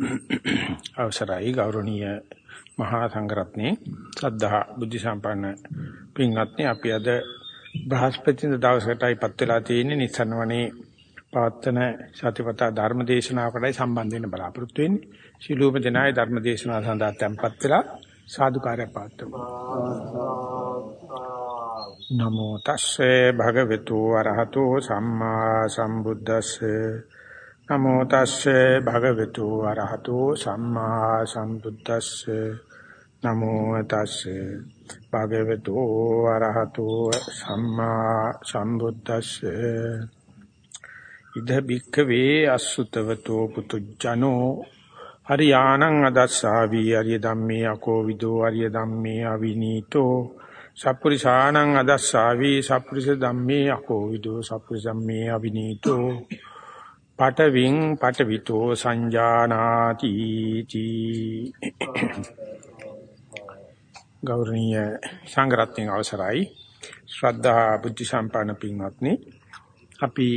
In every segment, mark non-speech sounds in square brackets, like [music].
[clears throat] අවසරයි ගෞරවනීය මහා සංඝරත්නයේ සද්ධා බුද්ධ සම්පන්න පින්වත්නි අපි අද බ්‍රහස්පති දවසකටයිපත් වෙලා තියෙන්නේ නිසන්වනේ පවත්තන සතිපතා ධර්ම දේශනාවකටයි සම්බන්ධ වෙන්න බලාපොරොත්තු වෙන්නේ. ශිලූප දෙනායි ධර්ම දේශනාව සඳහා tempත් වෙලා සාදුකාරය පාත්තුමු. නමෝ තස්සේ භගවතු අරහතෝ සම්මා සම්බුද්දස්සේ නමෝ තස්සේ භගවතු අරහතෝ සම්මා සම්බුද්දස්සේ නමෝ තස්සේ භගවතු අරහතෝ සම්මා සම්බුද්දස්සේ ඉද බික්කවේ අසුතවතෝ පුතුජනෝ හරියානං අදස්සාවි අරිය ධම්මේ අකෝ විදෝ අරිය ධම්මේ අවිනීතෝ සප්පුරිසානං අදස්සාවි සප්පුරිස ධම්මේ අකෝ විදෝ සප්පුරිස ධම්මේ අවිනීතෝ පටවින් පටවිතෝ සංජානාති තී. ගෞරවනීය සංඝරත්නයේ අවසරයි. ශ්‍රද්ධා බුද්ධ සම්පන්න පින්වත්නි අපි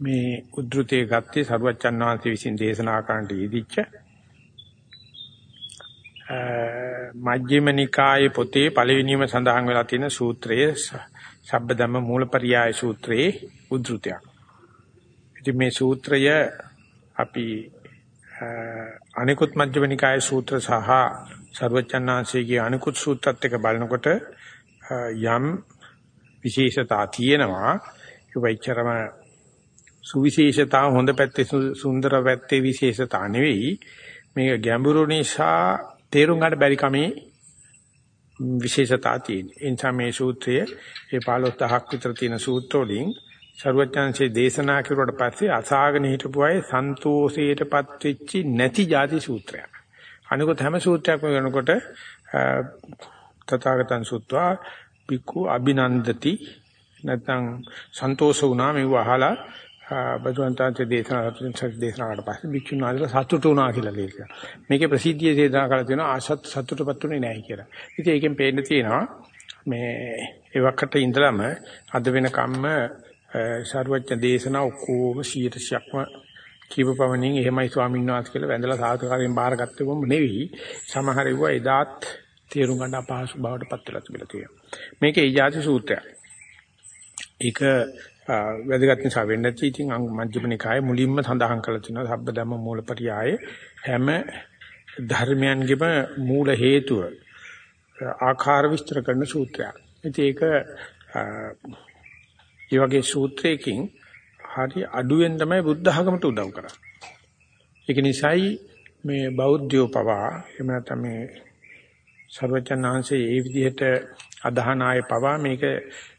මේ උද්ෘතයේ ගත්තේ සරුවච්චන් වහන්සේ විසින් දේශනා කරන්නට යෙදිච්ච මජ්ක්‍ධිම නිකායේ පොතේ පළවෙනිම සඳහන් වෙලා තියෙන සූත්‍රයේ සබ්බදම්ම මූලපරියාය සූත්‍රයේ උද්ෘතයක් ඉතින් මේ සූත්‍රය අපි අනිකුත් මජ්ක්‍ධිම නිකායේ සූත්‍ර සහ ਸਰවචන්නාංශයේ අනිකුත් සූත්‍රත් එක්ක බලනකොට යම් විශේෂතා තියෙනවා ඒ වෙච්චරම සුවිශේෂතා හොඳ පැත්තේ සුන්දර පැත්තේ විශේෂතා නෙවෙයි මේක ගැඹුරු නිසා තේරුම් ගන්න බැරි කමේ විශේෂතා තියෙන. එනිසා මේ සූත්‍රය ඒ 15000ක් විතර තියෙන සූත්‍ර වලින් සරුවචාන්සේ දේශනා කරුවට පස්සේ අසාගෙන හිටපු අය සන්තෝෂයටපත් වෙච්චි නැති ಜಾති සූත්‍රයක්. අනිකොත් හැම සූත්‍රයක්ම වෙනකොට තථාගතයන් සුත්වා පිකු අබිනන්දති නැත්නම් සන්තෝෂ වුණා මෙව අහලා බුදුන්තාන්සේ දේශනා සත්‍ය දේශනාවට පස්සේ භික්ෂුන් වහන්සේලා සතුටු වුණා කියලා කියනවා. මේකේ ප්‍රසිද්ධිය දේශනා කරලා තියෙනවා ආසත් සතුටුපත්ුනේ නැහැ කියලා. ඉතින් ඒකෙන් පේන්න තියෙනවා මේ එවකට ඉඳලම අද වෙනකම්ම සාරවත්න දේශනා ඔක්කොම 100%ක්ම කීප පමණින් එහෙමයි ස්වාමීන් වහන්සේ කියලා වැඳලා සාධකාරයෙන් බාරගත්තේ කොහොම නෙවෙයි. සමහර ඒවා එදාත් තේරුම් ගන්න අපහසු බවට පත් වෙලා තිබිලා තියෙනවා. මේකේ ඊජාති සූත්‍රය ඒක වැදගත් නිසා වෙන්නේ නැති ඉතින් මජ්ක්‍ධිම නිකායේ මුලින්ම සඳහන් කරලා තියෙනවා සබ්බ ධම්ම මූලපරියායේ හැම ධර්මයන්ගේම මූල හේතුව ආකාර විස්තර කරන සූත්‍රයක්. ඉතින් ඒක ඒ වගේ සූත්‍රයකින් හරි අඩුවෙන් තමයි බුද්ධ ධර්මයට උදව් කරන්නේ. ඒක නිසායි මේ බෞද්ධයෝ පවා එහෙම නැත්නම් මේ සර්වචනාංශයේ ඒ විදිහට අදහන අය පවා මේක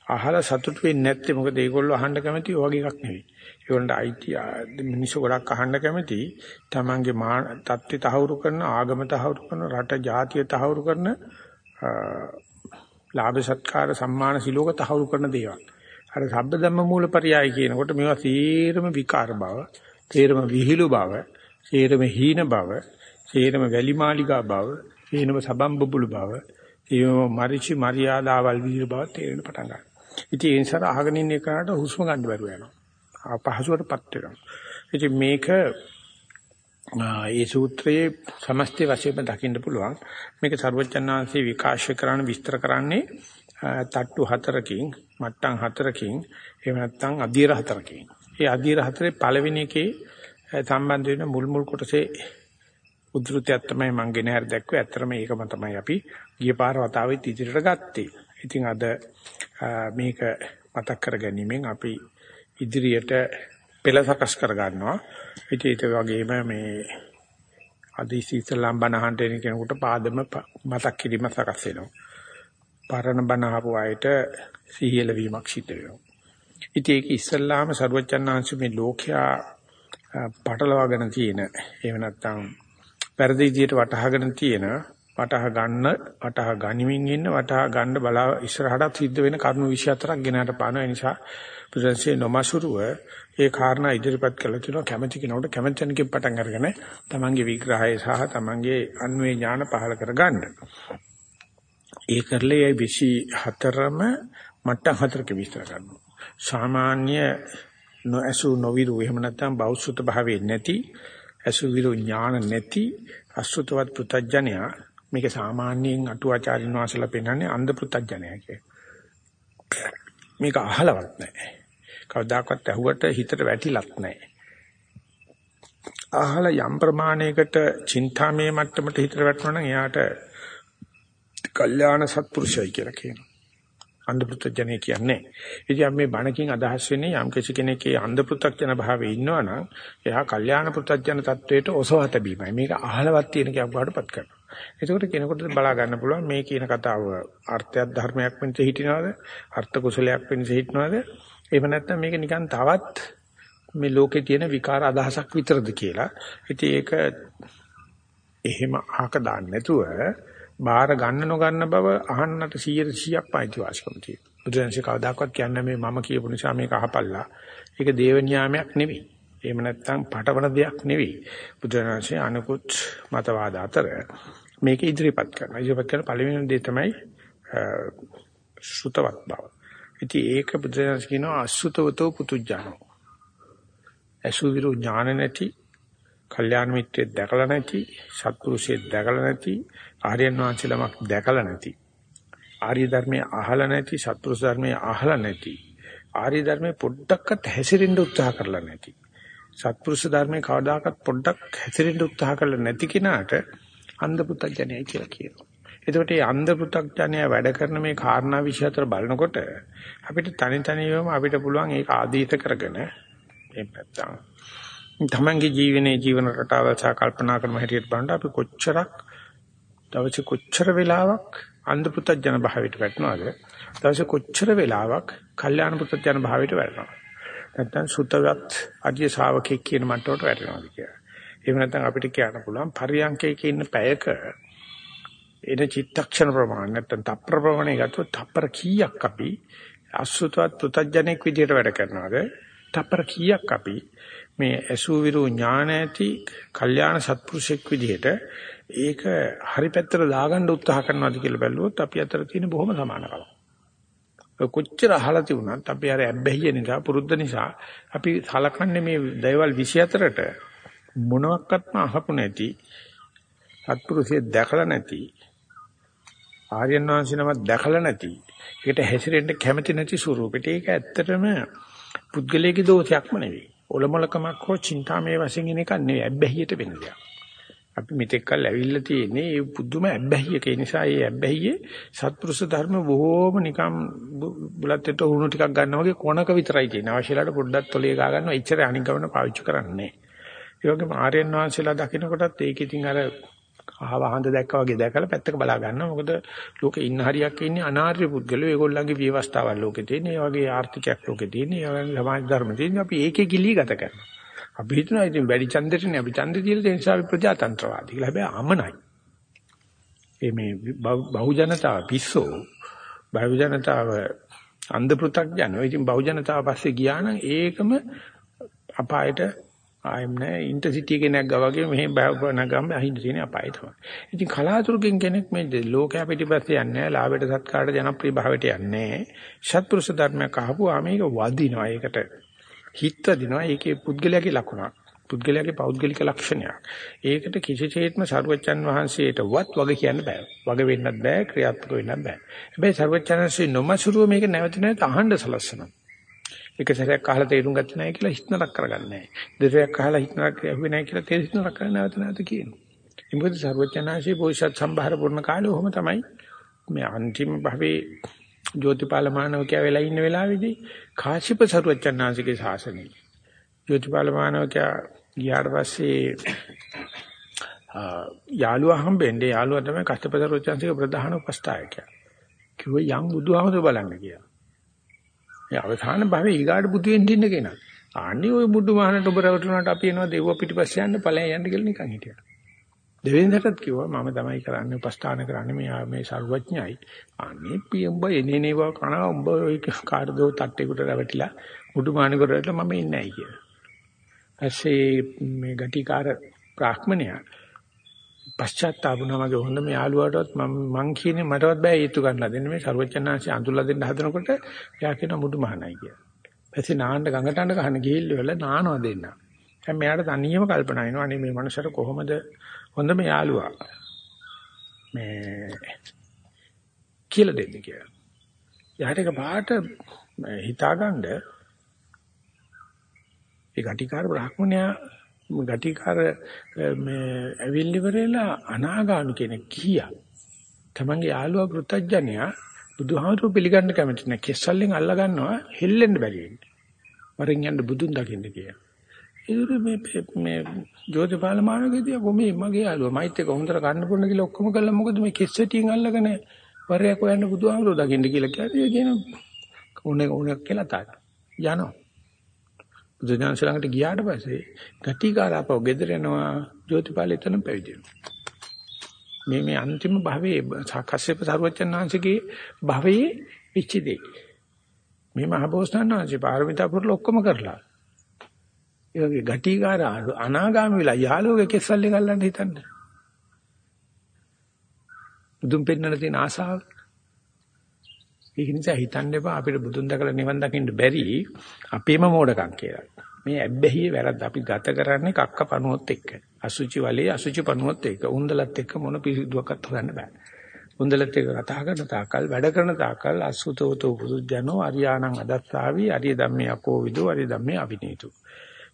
අහලා සතුටු වෙන්නේ නැත්තේ මොකද ඒගොල්ලෝ අහන්න කැමති ඔය වගේ එකක් නෙවෙයි. ඒගොල්ලන්ට අයිති මිනිස්සු ගොඩක් අහන්න කැමති තමන්ගේ තත්ත්වය තහවුරු කරන ආගම තහවුරු කරන රට ජාතිය තහවුරු කරන ලාභ සත්කාර සම්මාන සිලෝක තහවුරු කරන දේවල්. අර සබ්බ ධම්ම මූලපරියාය කියනකොට මේවා සීරම විකාර බව, සීරම විහිළු බව, සීරම හීන බව, සීරම වැලිමාලිකා බව, සීරම සබම් බබුළු බව, සීරම මරිචි මරියාදාවල් විහිළු බව තේරෙන පටන් ගන්නවා. ඉතින් ඒ නිසා අහගෙන ඉන්න එකට හුස්ම ගන්න බැරුව යනවා. අපහසුවටපත් වෙනවා. ඉතින් මේක ඒ සූත්‍රයේ සමස්ත වශයෙන් දකින්න පුළුවන්. මේක ਸਰවඥාන්සේ විකාශය කරන විස්තර කරන්නේ තට්ටු හතරකින් මට්ටම් හතරකින් එහෙම නැත්නම් අධීර හතරකින්. ඒ අධීර හතරේ පළවෙනි එකේ සම්බන්ධ වෙන මුල් මුල් කොටසේ උද්ෘතයක් තමයි මම ගෙන හර දැක්වේ. ඇත්තටම ඒකම තමයි අපි ගිය පාර වතාවෙත් ඉදිරියට ගත්තේ. ඉතින් අද මේක මතක් කර ගැනීමෙන් අපි ඉදිරියට පෙළ සකස් කර ගන්නවා. ඉතින් ඒක වගේම මේ අද ඉස්සෙල්ලාම් බණහන්ට එන කෙනෙකුට පාදම මතක් කිරීම සකස් වෙනවා. පරණ බණ අහපු අයට සිහියල වීමක් සිද්ධ වෙනවා. ඉතින් ඒක ඉස්සල්ලාම සරුවචනාංශ මේ ලෝකයා පටලවාගෙන තියෙන එහෙම නැත්නම් පෙරදි විදියට වටහාගෙන තියෙන වටහා ගන්න වටහා ගනිමින් ඉන්න වටහා ගන්න බලා ඉස්සරහට සිද්ධ වෙන කරුණු 24ක් ගෙනට පාන නිසා පුදුන්සේ නොමසුරුව ඒ කාරණා ඉදිරිපත් කළ තුන කැමැති කෙනෙකුට කැමැති කෙනකින් පටන් අරගෙන තමන්ගේ විග්‍රහය සහ තමන්ගේ අන්වේ ඥාන පහල කර ගන්න. ඒ කරලේ 24ම මට්ටම් හතරක විස්තර කරනවා. සාමාන්‍ය නොඇසු නොවිරු එහෙම නැත්නම් බෞද්ධ භාවයේ නැති අසුවිරු ඥාන නැති අසුතවත් පුතඥයා මේක සාමාන්‍යයෙන් අටුවාචාරින් වාසලා පෙන්නන්නේ අන්ධ පුතඥයා කියලා. මේක අහලවත් නැහැ. කවදාකවත් ඇහුවට හිතට වැටිලත් නැහැ. අහලා යම් ප්‍රමාණයකට චින්තාමය මට්ටමට හිතට වැටුණා නම් එයාට කල්යාණ සත්පුරුෂයයි කියලා කියනවා. අන්ධ පුත්‍ජජනේ කියන්නේ. ඉතින් මේ බණකින් අදහස් වෙන්නේ යම් කිසි කෙනෙක්ගේ අන්ධ පුත්‍ජජන භාවයේ ඉන්නවනම් එයා කල්යාණ පුත්‍ජජන තත්වයට ඔසවා තැබීමයි. මේක අහලවත් තියෙන කයක් වඩපත් කරනවා. එතකොට කෙනෙකුට බලා ගන්න පුළුවන් මේ කියන කතාව අර්ථයක් ධර්මයක් වෙනස හිටිනවද? අර්ථ කුසලයක් වෙනස හිටිනවද? එහෙම නැත්නම් මේක නිකන් තවත් මේ ලෝකේ තියෙන විකාර අදහසක් විතරද කියලා. ඉතින් ඒක එහෙම අහක දාන්න නැතුව බාර ගන්න නොගන්න බව අහන්නට 100%ක් පයිතිවාසිකම තියෙනවා. බුදුරජාණන්සේ කවදාකවත් කියන්නේ මේ මම කියපු නිසා මේක අහපල්ලා. ඒක දේව නියාමයක් නෙවෙයි. එහෙම නැත්නම් පටවන දෙයක් නෙවෙයි. බුදුරජාණන්සේ අනුකුත් මතවාද අතර මේක ඉදිරිපත් කරනවා. ඉදිරිපත් කරන පළවෙනි දේ තමයි ශ්‍රුතවත් බව. ඉතින් ඒක බුදුරජාණන් කියනවා අසුතවතෝ පුතුජානෝ. අසුවිරු ඥාන නැති, කල්යාණ මිත්‍රයෙක් දැකලා නැති, සත්පුරුෂයෙක් දැකලා නැති, ආර්යයන් වහන්සේලමක් දැකලා නැති. ආර්ය ධර්මයේ අහලා නැති, සත්පුරුෂ ධර්මයේ අහලා නැති. ආර්ය ධර්මයේ පොඩ්ඩක්වත් හැසිරෙන්න උත්සාහ කරලා නැති. සත්පුරුෂ ධර්මයේ කවදාකවත් පොඩ්ඩක් හැසිරෙන්න උත්සාහ කරලා නැති කෙනාට අන්ධ පුතඥයයි කියලා කියනවා. එතකොට මේ අන්ධ පුතඥය වැඩ කරන මේ කාරණා විශ්ය අතර බලනකොට අපිට තනි තනියම අපිට පුළුවන් ඒක ආදීත කරගෙන මේ පැත්තම තමන්ගේ ජීවනයේ ජීවන රටාව සහ කල්පනා කරන හැටියට බලනකොට අපි කොච්චරක් දවසේ කොච්චර වෙලාවක් අන්ධ පුතඥ භාවයට වැටෙනවද? දවසේ කොච්චර වෙලාවක් කල්යාණ පුතඥ භාවයට වැටෙනවද? නැත්නම් සුතවත් අධ්‍ය ශාවකෙක් කියන මට්ටමට වැටෙනවද කියලා. එහෙම නැත්නම් අපිට කියන්න පුළුවන් පරියන්කයක ඉන්න පැයක එන චිත්තක්ෂණ ප්‍රමාණය නැත්නම් තප්පර ප්‍රමාණය ගත්තොත් තප්පර කීයක් අපි අසුතවත් පුතඥෙක් විදියට වැඩ කරනවද? තප්පර කීයක් අපි මේ අසුවිරු ඥාන ඇති කල්යාණ සත්පුරුෂෙක් විදියට ඒක හරි පැත්තට දාගන්න උත්සාහ කරනවාද කියලා බැලුවොත් අපි අතර තියෙන බොහොම සමානකම. කොච්චර අහලා තිබුණත් අපි අර ඇබ්බැහිය නිසා පුරුද්ද නිසා අපි සලකන්නේ මේ දයවල් 24ට මොනවත්ක්ම අහපු නැති සත්පුරුෂය දැකලා නැති ආර්යයන් වහන්සේනම දැකලා නැති ඒකට හැසිරෙන්න කැමති නැති ස්වරූපෙට ඒක ඇත්තටම පුද්ගලයාගේ දෝෂයක්ම නෙවෙයි ඔලොමලකමක් හෝ චින්තාමේ වශයෙන් එන එකක් නෙවෙයි. අබ්බැහියට වෙන දෙයක්. අපි මෙතෙක් කල් ඇවිල්ලා තියෙන්නේ ඒ පුදුම අබ්බැහියක ඒ නිසා ඒ අබ්බැහියේ සත්පුරුෂ ධර්ම බොහෝම නිකම් බුලත්තේට උණු ටිකක් ගන්නවා වගේ කොනක විතරයි තියෙන අවශ්‍යලාට පොඩ්ඩක් තොලිය ගා ගන්නවා. එච්චර අනික් ගමන පාවිච්චි කරන්නේ. නැහැ ඒ වගේම ආර්යයන් වහන්සේලා දකින්නකොටත් ඒක ඉතින් අර අහව හඳ දැක්කා වගේ දැකලා පැත්තක බලා ගන්නවා. මොකද ලෝකේ ඉන්න හරියක් ඉන්නේ අනාර්ය පුද්ගලයෝ. ඒගොල්ලන්ගේ විවස්ථාවල් ලෝකේ තියෙන. ඒ වගේ ආර්ථිකයක් ලෝකේ තියෙන. ඒ වගේ සමාජ ධර්ම තියෙන. අපි ඒකේ ගිලී ගත කරනවා. අපි හිතනවා ඉතින් වැඩි ඡන්දෙටනේ අපි ඡන්දෙ දීලා තියෙන නිසා අපි ප්‍රජාතන්ත්‍රවාදී කියලා. හැබැයි අමනයි. ඒ මේ බහු ජනතාව පිස්සෝ බහු ජනතාව අන්ධ පෘ탁ජනෝ. ඉතින් බහු ජනතාව පස්සේ ගියා නම් ඒකම අපායට ආයෙම නෑ ඉන්ටර්සිටි එකේ නැග්ගා වගේ මෙහෙ නැගගම අහින්න තියෙන අපාය තමයි. ඉතින් කලාතුරකින් කෙනෙක් මේ ලෝකයා පිටිපස්සේ යන්නේ නෑ, ලාභයට සත්කාරට ජනප්‍රිය භාවයට යන්නේ නෑ. සත්පුරුෂ ධර්මයක් අහපුවා මේක වදිනවා. ඒකට හිත දිනවා. ඒකේ පුද්ගලයාගේ ලක්ෂණක්. පුද්ගලයාගේ පෞද්ගලික ලක්ෂණයක්. ඒකට කිසිසේත්ම සරුවච්චන් වහන්සේටවත් වග කියන්න බෑ. වග වෙන්නත් බෑ, ක්‍රියාත්මක වෙන්නත් බෑ. හැබැයි සරුවච්චන්සේ නොමසුරුව මේක නැවත නැවත අහන්න සලස්සනවා. එක සැරයක් අහලා තේරුම් ගත්තේ නැහැ කියලා හිතනක් කරගන්නේ නැහැ. දෙසරයක් අහලා හිතනක් ඇහුවේ නැහැ කියලා තේරුම් කරගෙන නැවත නැවත කියනවා. ඒ මොකද සර්වඥාන්සේ පොයිසත් සම්භාර පුරණ කාලේ ඔහොම තමයි මේ අන්තිම භවයේ ජෝතිපාල මානවකයා වෙලා ඉන්න වෙලාවේදී කාශ්‍යප සර්වඥාන්සේගේ ශාසනය. ජෝතිපාල මානවකයා ගියාට පස්සේ යාළුවා හම්බෙන්නේ යාළුවා තමයි කස්තප සර්වඥාන්සේගේ ප්‍රධාන උපස්ථායකයා. කිව්වා යම් බුදුහමද බලන්න කියලා. ඒ අවසාන භවයේ ඊගාට බුදු වෙන්න ඉන්න කෙනා. අනේ ওই බුදු මහනට ඔබ රැවටුණාට අපි එනවා දෙව්ව පිටිපස්සේ යන්න ඵලයන් යන්න කියලා නිකන් හිටියා. දෙවෙනිදටත් කිව්වා මම තමයි කරන්නේ උපස්ථාන කරන්නේ මේ මේ සර්වඥයි. අනේ පියඹ එනේනේව කන උඹ ඔය කාර්දෝ තට්ටේකට රැවටිලා බුදු මහනකට රැවටලා මම ඉන්නේ නැහැ කියලා. ඇසේ මේ ගටිකාර බ්‍රාහ්මණයා පශ්චාත්තාපුණා මගේ හොඳ මේ යාළුවාටවත් මම මං කියන්නේ මටවත් බෑ ඒතු ගන්නලා දෙන්න මේ ਸਰවචනාංශي අඳුල්ලා දෙන්න හදනකොට එයා කියන මුඩු මහනයි කියලා. පස්සේ නාන්න ගඟට යන ගහන ගිහිල්ල වල නානවා දෙන්න. දැන් මෙයාට තනියම කල්පනා වෙනවා අනේ මේ මනුස්සර කොහොමද හොඳම යාළුවා මේ කියලා දෙන්නේ කියලා. එයාට එක පාට හිතාගන්න ඒ ගටිකාර බ්‍රාහ්මණයා ගටිකාර මේ ඇවිල්ලිවරලා අනාගාමී කෙනෙක් කියා. තමන්ගේ යාළුවා පෘතජ්ජනයා බුදුහාමුදුරු පිළිගන්න කැමති නැහැ. කෙස්සල්ලෙන් අල්ල ගන්නවා හෙල්ලෙන්න බැරි වෙන්නේ. වරෙන් යන්න බුදුන් දකින්න කියලා. ඒදුර මේ මේ ජෝතිපාල මානවකදී කොමේ මගේ යාළුවා මයිත් එක හොඳට ගන්න පුළුවන් කියලා ඔක්කොම කළා මොකද මේ කෙස්සටියෙන් අල්ලගෙන වරයක් හොයන්න බුදුහාමුදුරු දකින්න කියලා කිව්වා. ඒ කියන උනේ උනේ කියලා තාට යනවා. බුදුජානක ළඟට ගියාට පස්සේ ගටිකාරාපව ගෙදර යනවා ජෝතිපාල එතන පැවිදි මේ මේ අන්තිම භවයේ කස්සප සරුවචන් වහන්සේගේ භවයේ විචි දෙයි. මේ මහබෝසතාණන් වහන්සේ පාරමිතා පුරලා ඔක්කොම කරලා. ඒ වගේ ගටිකාර අනාගාමී වෙලා යාළුවගේ කෙස්සල්ලේ ගල්ලන්න හිතන්නේ. බුදුන් පෙන්නන තියෙන ආසාව. ඒක නිසා හිතන්න එපා අපිට බුදුන් දැකලා නිවන් දකින්න බැරි අපේම මෝඩකම් කියලා. මේ ඇබ්බැහියේ වැරද්ද අපි ගත කරන්නේ කක්ක පණුවොත් එක්ක. අසුචි වලේ අසුචි පණුවොත් එක්ක. උන්දලත් එක්ක මොන පිරිදුවක්වත් හොයන්න බෑ. උන්දලත් එක්ක කතා කරන තාකල් වැඩ කරන තාකල් අසුතෝතෝ පුදුජනෝ අරියාණං අදස්සාවි අරිය ධම්මේ අකෝවිදෝ අරිය ධම්මේ අවිනීතු.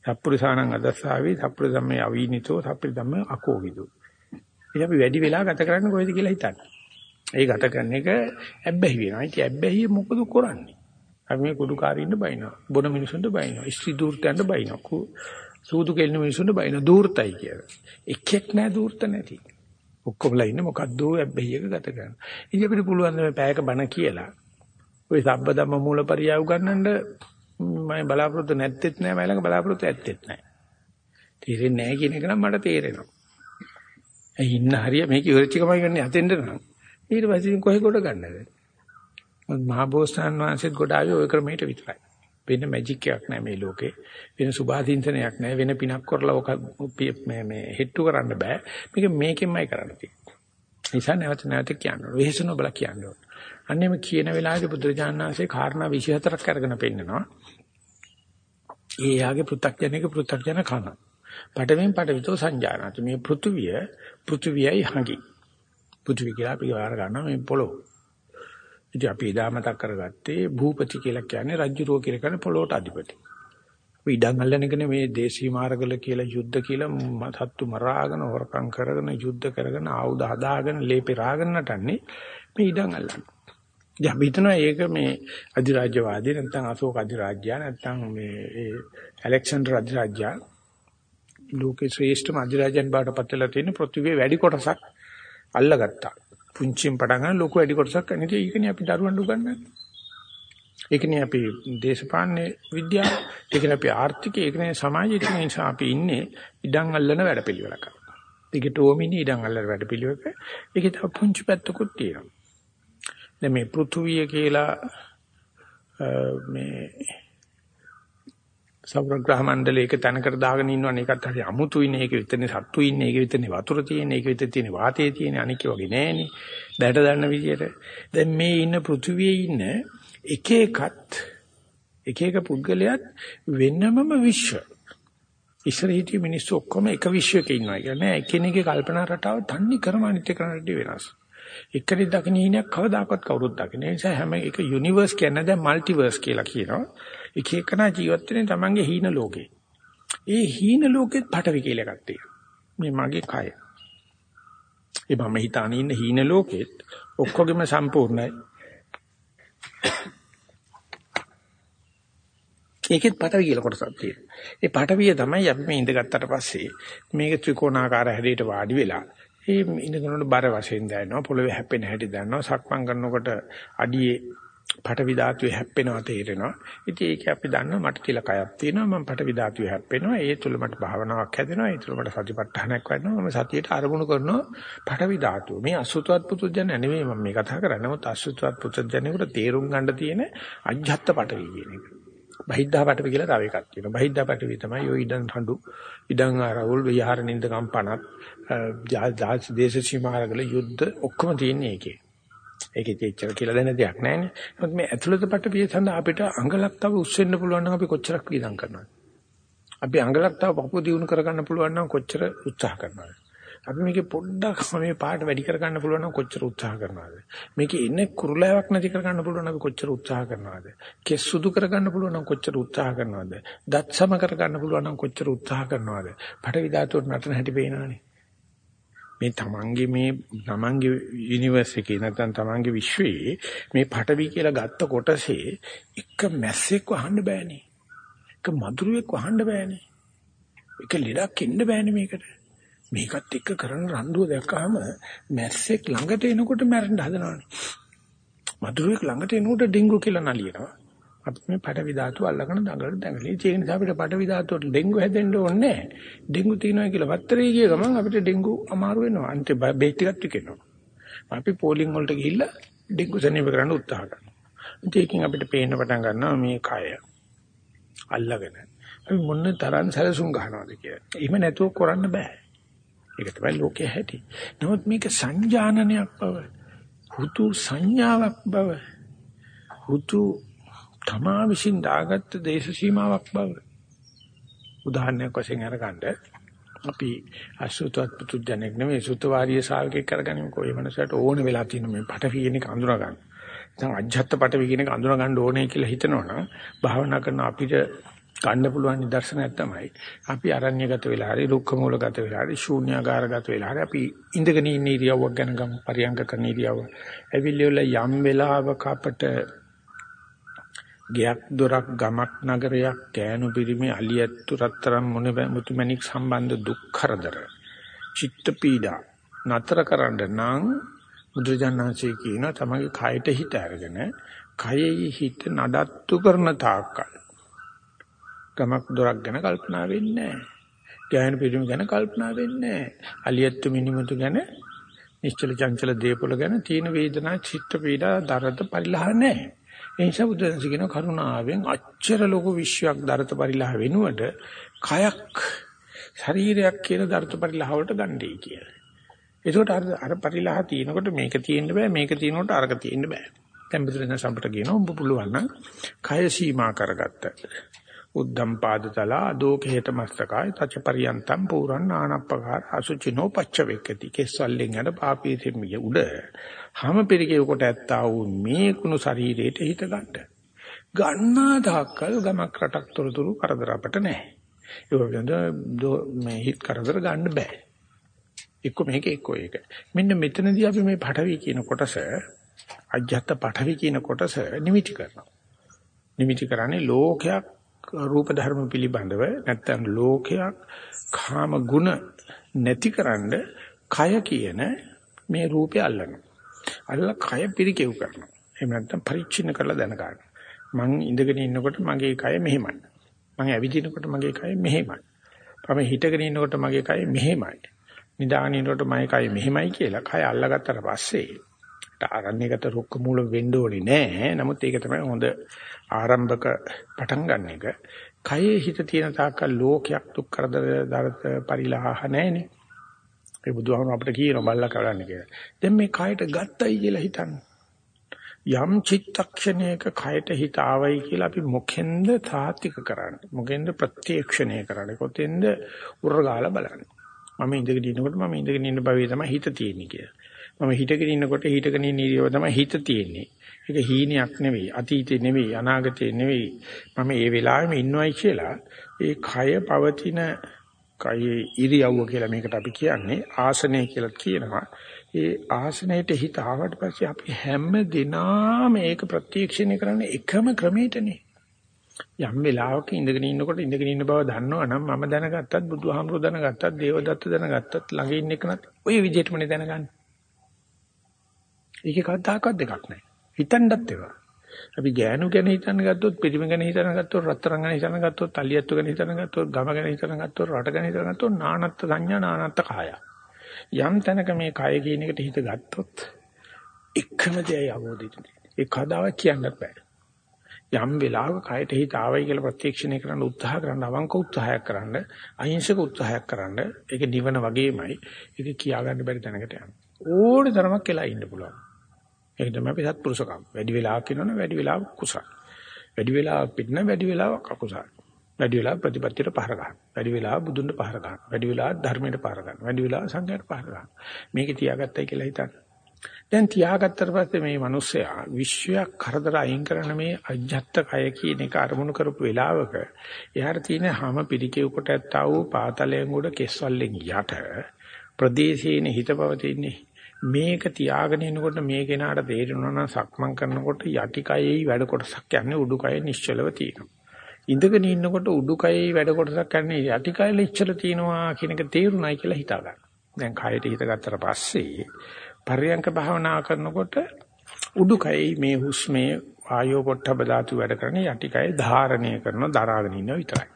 සප්පුරිසාණං අදස්සාවි සප්පුරි ධම්මේ අවිනීතෝ සප්පුරි ධම්මේ අකෝවිදෝ. ඉතින් අපි වැඩි වෙලා ගත කරන්නේ කොහෙද කියලා හිතන්නේ. ඒ ගත කරන එක ඇබ්බැහි වෙනවා. ඉතින් ඇබ්බැහිය මොකද කරන්නේ? අපි මේ කුඩුකාරින්න බයිනවා. බොන මිනිසුන්ට බයිනවා. ස්ත්‍රී දූර්තයන්ට බයිනවා. සූදු කෙලින මිනිසුන්ට බයිනවා. දූර්තයි කියලා. එකෙක් නෑ දූර්ත නැති. ඔක්කොමලා ඉන්නේ මොකද්ද ඇබ්බැහියක ගත කරන. ඉතින් අපිට පුළුවන් මේ පැයක බණ කියලා. ওই සබ්බදම්ම මූලපරියාව ගන්නඳ මම බලාපොරොත්තු නැත්තේත් නෑ මම ළඟ බලාපොරොත්තු ඇත්තේත් නෑ. තේරෙන්නේ නෑ කියන එක නම් මට තේරෙනවා. ඇයි ඉන්න හරිය මේක ඉවරච්ච කමයි ගන්නේ හතෙන්ද නම්. ඊට පස්සේ කොහේ කොට ගන්නද? මහ බෝසතාණන් වහන්සේත් ගොඩ ආවේ ওই ක්‍රමයට විතරයි. වෙන මැජික් එකක් නැහැ මේ ලෝකේ. වෙන සුභාධින්තනයක් නැහැ. වෙන පිනක් කරලා ඔක මේ මේ හෙට්ටු කරන්න බෑ. මේක මේකෙන්මයි කරන්න තියෙන්නේ. නිසා නැවත නැවත කියනවා. වෙහෙස නොබල කියනවා. අන්නේම කියන වෙලාවේ බුදුරජාණන් වහන්සේ කාරණා 24ක් අරගෙන පෙන්නනවා. ඒ යාගේ පෘථග්ජනක පෘථග්ජන කන. පඩමෙන් පඩවිතෝ සංජානතු. මේ පෘථුවිය පෘථුවියයි හඟි. පෘථුවිය කියලා අපි වාර ගන්නවා මේ පොළොව. ඉතින් අපි එදා මතක් කරගත්තේ භූපති කියලා කියන්නේ රජුරෝ කියලා කියන්නේ පොළොවට අධිපති. අපි ඉඩම් අල්ලන එකනේ මේ දේශී මාර්ගල කියලා යුද්ධ කියලා සත්තු මරාගෙන හොරකම් කරගෙන යුද්ධ කරගෙන ආයුධ හදාගෙන ලේපේ රාගෙන නටන්නේ මේ ඉඩම් අල්ලන්න. ඉතින් අපි හිතනවා ඒක මේ අධිරාජ්‍යවාදී නැත්නම් අශෝක අධිරාජ්‍ය නැත්නම් මේ ඒ ඇලෙක්සැන්ඩර් අධිරාජ්‍ය ලෝකේ ශ්‍රේෂ්ඨම අධිරාජයන් බවට පත් වෙලා තියෙන පෘථිවියේ වැඩි කොටසක් අල්ලගත්තා. පුංචියෙන් පටන් ගන්න ලොකු වැඩි කොටසක් අනිත් ඒකනේ අපි දරුවන්ට උගන්වන්නේ. ඒකනේ අපි දේශපාලන විද්‍යාව, ඒකනේ අපි ආර්ථිකය, ඒකනේ සමාජය, ඒක නිසා අපි ඉන්නේ ඉඩම් අල්ලන වැඩපිළිවෙලක. ඒකට ඕමිනේ ඉඩම් අල්ලන වැඩපිළිවෙලක. ඒකේ තව පුංචි පැත්තකුත් තියෙනවා. දැන් මේ පෘථුවිය කියලා මේ සෞරග්‍රහ මණ්ඩලයක තැනකට දාගෙන ඉන්නවනේ. ඒකත් හරි අමුතු ඉන්නේ ඒක විතරනේ සත්තු ඉන්නේ ඒක විතරනේ වතුර තියෙන්නේ. ඒක විතර තියෙන්නේ වාතය තියෙන්නේ. අනික වගේ නෑනේ. දැට දන්න විදියට. දැන් මේ ඉන්න පෘථිවියේ ඉන්න එක එකත් එක එක පුද්ගලයාත් වෙනමම විශ්ව. ඉස්සර හිටිය මිනිස්සු ඔක්කොම එක විශ්වයක ඉන්නවා කියන්නේ එකිනෙකගේ කල්පනා රටාව තන්නේ කරම අනිත් එකකට වෙනස්. එක්කෙනෙක් දකින්න හිණයක් කවදාකවත් කවුරුත් දකින්න. ඒ නිසා හැම එක යුනිවර්ස් කියන්නේ දැන් මල්ටිවර්ස් කියලා කියනවා. එක එකනා ජීවත් වෙන්නේ Tamange හීන ලෝකේ. ඒ හීන ලෝකෙත් පටවි කියලා එකක් තියෙනවා. මේ මගේ කය. ඒ මම හිතාන ඉන්න හීන ලෝකෙත් ඔක්කොගෙම සම්පූර්ණයි. ඒකෙත් පටවි කියලා කොටසක් තියෙනවා. ඒ පටවිය තමයි අපි මේ ඉඳගත්තට පස්සේ මේක ත්‍රිකෝණාකාර හැඩයට වාඩි වෙලා ඒ ඉඳගෙනන බර වශයෙන් දැනෙනවා පොළවේ හැපෙන හැටි දැනෙනවා සක්මන් කරනකොට අඩියේ පටවි ධාතුවේ හැප්පෙනවා තේරෙනවා. ඉතින් ඒක අපි දන්නවා මට කියලා කයක් තියෙනවා මම පටවි ධාතුවේ හැප්පෙනවා. ඒ තුල මට භාවනාවක් හැදෙනවා. ඒ තුල මට සතිපට්ඨානයක් වෙනවා. මම සතියට අරමුණු කරනවා පටවි ධාතුව. මේ අසුතවත් පුතුජන නෙවෙයි මම මේ කතා කරන්නේ. නමුත් අසුතවත් පුතුජනෙකුට තේරුම් ගන්න තියෙන අජ්ජත් පටවි කියන එක. බහිද්ධා පටවි කියලා තව එකක් තියෙනවා. බහිද්ධා පටවි තමයි ඔය ඉඩම් හඬු, ඉඩම් ආරවුල්, විහාර නින්ද කම්පනත්, දේශ සීමාරගල යුද්ධ ඔක්කොම තියෙන්නේ ඒකේ. ඒකෙත් එච්චර කියලා දෙන දෙයක් නැහැනේ. මොකද මේ ඇතුළත පිට පිය සඳහා අපිට අඟලක් තව උස් වෙන්න පුළුවන් නම් අපි කොච්චරක් වියදම් කරනවද? අපි අඟලක් තව පපුව දියුණු කරගන්න පුළුවන් නම් කොච්චර උත්සාහ කරනවද? අපි මේකේ පොඩ්ඩක් මේ පාට වැඩි කරගන්න පුළුවන් නම් කොච්චර උත්සාහ කරනවද? මේකේ ඉන්නේ කුරුලෑවක් නැති කරගන්න පුළුවන් නම් අපි කොච්චර උත්සාහ කරනවද? කෙස් සුදු කරගන්න පුළුවන් නම් කොච්චර උත්සාහ කරනවද? දත් සම කරගන්න පුළුවන් නම් කොච්චර උත්සාහ කරනවද? පටවි ධාතුවට නටන හැටි පේනවනේ. මේ තමන්ගේ මේ තමන්ගේ යුනිවර්ස් එකේ නැත්නම් තමන්ගේ විශ්වයේ මේ පටවි කියලා ගත්ත කොටසේ එක මැස්සෙක් වහන්න බෑනේ. එක මදුරුවෙක් වහන්න බෑනේ. එක ලෙඩක් ඉන්න බෑනේ මේකට. මේකත් එක්ක කරන රණ්ඩුව දැක්කහම මැස්සෙක් ළඟට එනකොට මැරෙන්න හදනවානේ. මදුරුවෙක් ළඟට එනකොට ඩෙන්ගු කියලා නලියනවා. අපි මේ පටවි ධාතු අල්ලගෙන දඟලට දඟලී. ඒ නිසා අපිට පටවි ධාතුවට ඩෙන්ගු හැදෙන්න ඕනේ නැහැ. ඩෙන්ගු තියෙනවා කියලා පත්තරේ ගිය ගමන් අපිට ඩෙන්ගු අමාරු වෙනවා. අන්තිම බේත් ටිකක් විකිනවා. අපි පෝලිං වලට ගිහිල්ලා ඩෙන්ගු සනීප කරන්න උත්සාහ කරනවා. ඒකෙන් අපිට පේන්න පටන් ගන්නවා මේ කය අල්ලගෙන. අපි මොන තරම් සැලසුම් ගන්නවද කියලා. එහෙම නැතුව කරන්න බෑ. ඒක තමයි ලෝකයේ හැටි. නමුත් මේක සංජානනයක් බව, හුතු සංඥාවක් බව, හුතු තමා විසින් දාගත්ත දේශ සීමාවක් බව. උදාහරණයක් වශයෙන් අරගන්න අපි අසුතවත් පුදුජනෙක් නෙමෙයි සුතවාරිය ශාවකෙක් කරගනිමු කොයි මනසට ඕන වෙලා තියෙන මේ පටවි කියන එක අඳුනා ගන්න. දැන් අජ්ජත් පටවි කියන එක අඳුනා ගන්න ඕනේ කියලා හිතනවනම් භාවනා කරන අපිට ගන්න පුළුවන් නිදර්ශනයක් තමයි අපි අරණ්‍යගත වෙලා හරි රුක්ක මූලගත වෙලා හරි ශූන්‍යාකාරගත වෙලා හරි අපි ඉඳගෙන ඉන්න ඉරියව්වක් ගැන ගමු පරියංග කරන ඉරියව්ව. ඇවිල්ලිවල යම් වෙලාවක අපට ගයක් දොරක් ගමක් නගරයක් කෑනු පිරිමි අලියත්තු රත්තරන් මොන මුතුමැණික් සම්බන්ධ දුක් කරදර චිත්ත පීඩා නතර කරන්න නම් බුදුජානනාංශයේ කියන තමගේ කයට හිත අරගෙන කයෙහි හිත නඩත්තු කරන තාක්කල් ගමක් දොරක් ගැන කල්පනා වෙන්නේ නැහැ. ගෑනු පිරිමි ගැන කල්පනා වෙන්නේ නැහැ. අලියත්තු මිනිමුතු ගැන නිශ්චල චංචල දේපොළ ගැන තීන වේදනා චිත්ත පීඩා දරත පරිලහ නැහැ. ඒ නිසා බුදුන්ස කියන කරුණාවෙන් අච්චර ලොකු විශ්වයක් දරත පරිලහ වෙනුවට කයක් ශරීරයක් කියන දරත පරිලහ වලට ගන්නයි කියලා. ඒකට අර අර පරිලහ තියෙනකොට මේක තියෙන්න බෑ මේක තියෙනකොට අරක තියෙන්න බෑ. දැන් බුදුරජාණන් සම්පට කියන උඹ පුළුවන් නම් කය සීමා කරගත්ත උද්දම් පාදතල අදෝකේත මස්තකයි තච පරියන්තම් පුරන් ආනප්පකාර අසුචිනෝ පච්ච වෙක්කති කෙස්වල්ලෙන් යන පාපී තෙමිය උඩ හැම පිරිකේ කොට ඇත්තා වූ මේ කුණු ශරීරයට හිත ගන්න. ගන්නා තාක්කල් ගමක් රටක් තොරතුරු කරදර අපට නැහැ. ඒ වගේම මේ හිත කරදර ගන්න බෑ. එක්ක මේක එක්ක ඒක. මෙන්න මෙතනදී අපි මේ පඨවි කියන කොටස අජ්ජත් පඨවි කියන කොටස නිමිටි කරනවා. නිමිටි කරන්නේ ලෝකයක් රූප ධර්ම පිළිබඳව නැත්තම් ලෝකයක් කාම ගුණ නැතිකරන්න කය කියන මේ රූපය අල්ලනවා. අල්ල කය පිරිකෙව් කරනවා. එහෙම නැත්තම් පරිච්ඡින්න කරලා දැන ගන්න. මං ඉඳගෙන ඉන්නකොට මගේ කය මෙහෙමයි. මං ඇවිදිනකොට මගේ කය මෙහෙමයි. මම හිටගෙන ඉන්නකොට මගේ කය මෙහෙමයි. නිදාගෙන ඉන්නකොට මගේ කය මෙහෙමයි කියලා කය අල්ලගත්තට පස්සේ ආරණ්‍යගත රුක්ක මූල වෙන්න ඕනේ නෑ. නමුත් ඒක තමයි හොඳ ආරම්භක පටන් ගන්න එක. කයේ හිත තියෙන තාක්කල් ලෝකයක් දුක් කරදර දරත පරිලහ නැහැනේ. ඒ බුදුහාම අපිට කියනවා බල්ලා කරන්න කියලා. දැන් මේ කයට ගත්තයි කියලා හිතන්න. යම් චිත්තක්ෂණයක කයට හිත ආවයි කියලා අපි මොකෙන්ද තාත්තික කරන්නේ? මොකෙන්ද ප්‍රත්‍යක්ෂණය කරන්නේ? කොතෙන්ද උරගාලා බලන්නේ? මම ඉඳගෙන ඉන්නකොට මම ඉඳගෙන ඉන්න භවයේ තමයි හිත තියෙන්නේ කියලා. මම හිටගෙන ඉන්නකොට හිටගෙන ඉන්න ඉරියව තමයි හිත තියෙන්නේ. ඒක හීනයක් නෙවෙයි, අතීතේ නෙවෙයි, අනාගතේ නෙවෙයි. මම ඒ වෙලාවෙම ඉන්නවයි කියලා ඒ කය පවතින කයේ ඉරියව්ව කියලා මේකට අපි කියන්නේ ආසනය කියලා කියනවා. ඒ ආසනයට හිත ආවට පස්සේ අපි හැම දිනාම ඒක ප්‍රත්‍යක්ෂණය කරන්නේ එකම ක්‍රමයටනේ. යම් වෙලාවක ඉඳගෙන ඉන්නකොට ඉඳගෙන ඉන්න බව දන්නවනම් මම දැනගත්තත් බුදුහාමුදුරුවෝ දැනගත්තත් දේවදත්ත දැනගත්තත් ළඟ ඉන්න එකනත් ওই විදිහටමනේ දැනගන්නේ. ඒකේ කවදාකවත් දෙකක් නැහැ. හිතන්නත් ඒවා. අපි ගෑනු ගැන හිතන්න ගත්තොත්, පිරිමි ගැන හිතන්න ගත්තොත්, රත්තරන් ගැන හිතන්න ගත්තොත්, අලියත්තු ගැන හිතන්න ගත්තොත්, ගම ගැන හිතන්න ගත්තොත්, රට ගැන හිතන්න ගත්තොත්, නානත්ත් සංඥා නානත්ත් කාය. යම් තැනක මේ කය කියන එකට හිත ගත්තොත් එකම දෙයයි අවබෝධිතනේ. ඒ කදාවක් කියන්නත් බෑ. යම් වෙලාවක කයට හිත ආවයි කියලා ප්‍රත්‍යක්ෂණය කරන්න උත්සාහ කරන්න අවංක උත්සාහයක් කරන්න අහිංසක උත්සාහයක් කරන්න ඒක නිවන වගේමයි ඒක කියාගන්න බැරි තැනකට යන්න ඕනේ තරමක් වෙලා ඉන්න පුළුවන් ඒක තමයි අපි සත්පුරුෂකම්. වැඩි වෙලාවක් ඉන්නවනේ වැඩි වෙලාවක් කුසල. වැඩි වෙලාවක් පිටන වැඩි වෙලාවක් අකුසල. වැඩි වෙලා ප්‍රතිපත්තියට පහර ගන්න. වැඩි වෙලා බුදුන්ට පහර ගන්න. වැඩි වෙලා ධර්මයට පහර ගන්න. වැඩි වෙලා සංඝයට පහර ගන්න. මේක තියාගත්තයි කියලා හිතන්න. දැන් තියාගත්තට පස්සේ මේ මිනිස්සයා විශ්වයක් කරදර අයින් කරන මේ අජ්ජත් කය කියන එක අරමුණු කරපු වෙලාවක එයාට තියෙන හැම පිළිකෙව් කොට ඇත්තා වූ පාතලයෙන් උඩ කෙස්වල්ලෙන් යට ප්‍රදේශයේනේ හිත පවතින්නේ මේක තියාගෙන ඉනකොට මේ කෙනාට තේරෙනවා නම් සක්මන් කරනකොට යටිකයෙහි වැඩ කොටසක් යන්නේ උඩුකය නිශ්චලව තියෙනවා. ඉඳගෙන ඉන්නකොට උඩුකයෙහි වැඩ කොටසක් යන්නේ යටිකය නිශ්චල තියෙනවා කියන එක තේරුණයි කියලා හිතා ගන්න. දැන් කයට හිත ගත්තට පස්සේ පර්යංක භාවනා කරනකොට උඩුකයෙහි මේ හුස්මේ ආයෝ පොට්ටබ ධාතු වැඩ කරන යටිකය ධාරණය කරන දරාගෙන ඉන්න විතරයි.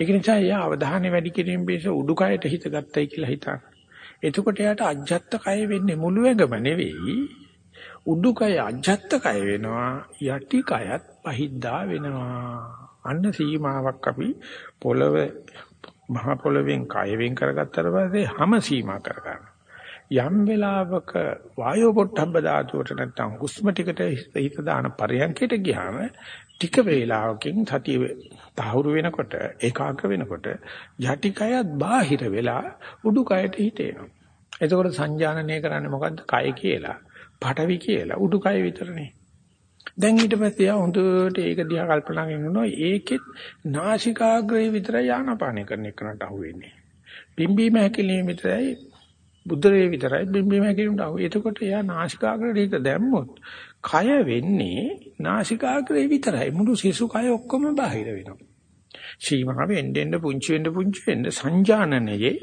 ඒක නිසා එයා අවධානය වැඩි කිරීම පිණිස උඩුකයට හිත ගත්තයි කියලා හිතන්න. එතකොට යාට අජ්ජත් කය වෙන්නේ මුළු ඇඟම නෙවෙයි. උඩුකය අජ්ජත් කය වෙනවා යටි කයත් පහිද්දා වෙනවා. අන්න සීමාවක් අපි පොළව මහ පොළවෙන් කය වෙන් කරගත්තට පස්සේ හැම සීමා කරගන්න යම් වෙලාවක වායෝ පොට්ටබ්බ ධාතුවට නැත්තම් හුස්ම ටිකට හිත දාන පරයන්කයට ගියාම ටික වේලාවකින් සතිය තහවුරු වෙනකොට ඒකාග්‍ර වෙනකොට යටිකයත් බාහිර වෙලා උඩුකයට හිටේනවා. එතකොට සංජානනය කරන්නේ මොකද්ද? කය කියලා, පඨවි කියලා, උඩුකය විතරනේ. දැන් ඊට පස්සේ යා හොඳට ඒක දිහා කල්පනා කරනවා ඒකෙත් නාසිකාග්‍රේ විතරයි ආනාපානය කරන එකකට අහුවෙන්නේ. පිම්බීම හැකිලිම විතරයි බුද්ධරේ විතරයි බිම්බීම හැකිලිමට අහු. එතකොට එයා නාසිකාග්‍රේ හිත දැම්මොත් කය වෙන්නේ නාසිකාග්‍රේ විතරයි. මුළු සිසු කය ඔක්කොම බාහිර වෙනවා. සීමාව එන්න එන්න පුංචි වෙන්න පුංචි වෙන්න සංජානනයේ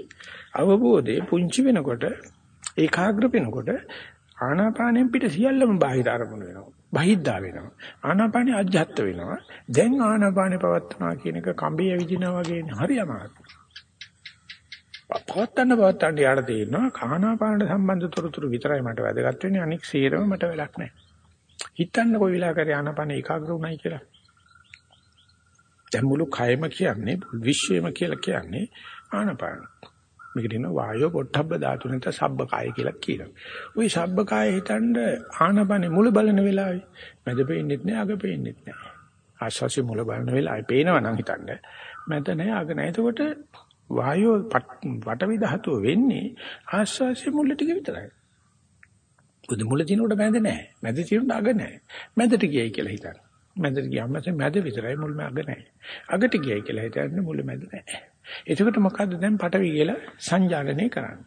අවබෝධයේ පුංචි වෙනකොට ඒකාග්‍ර වෙනකොට ආනාපානෙන් පිට සියල්ලම බාහිර අරමුණු වෙනවා. බහිද්දා වෙනවා. ආනාපානෙ අජ්ජත් වෙනවා. දැන් ආනාපානෙ පවත්නවා කියන එක කඹේ ඇවිදිනා වගේ හරි අමාරුයි. පවත්තන්න පවත්තන්න යාට තේරෙනවා ආනාපානට සම්බන්ධ තොරතුරු විතරයි මට වැදගත් වෙන්නේ අනික සීරම මට වෙලක් නැහැ. හිතන්න කොයි වෙලාවකරි ආනාපාන ඒකාග්‍ර වුණයි කියලා. දැන් මුළු කයම කියන්නේ විශ්වයම කියලා කියන්නේ ආනාපාන. මේකට කියනවා වායෝ පොට්ටබ්බ ධාතු නැත්නම් සබ්බ කාය කියලා කියනවා. ওই සබ්බ කාය හිතන්න ආනාපානේ මුල බලන වෙලාවේ මැද පේන්නෙත් නෑ අග පේන්නෙත් නෑ. ආශ්වාසය මුල බලන වෙලාවේ පේනවා නම් හිතන්න මැද නෑ අග නෑ. එතකොට වායෝ වටවි ධාතුව වෙන්නේ ආශ්වාසයේ මුල ටික විතරයි. බුදු මුල දිනුවට මැද නෑ. මැද දිනුවට අග නෑ. මැදට ගියයි කියලා හිතන්න. මැදට ගියාම මැද විතරයි මුල් මැද නෑ. අගට ගියයි කියලා හිතන්න මුල මැද නෑ. එතකොට මොකද්ද දැන් පටවි කියලා සංජානනය කරන්නේ?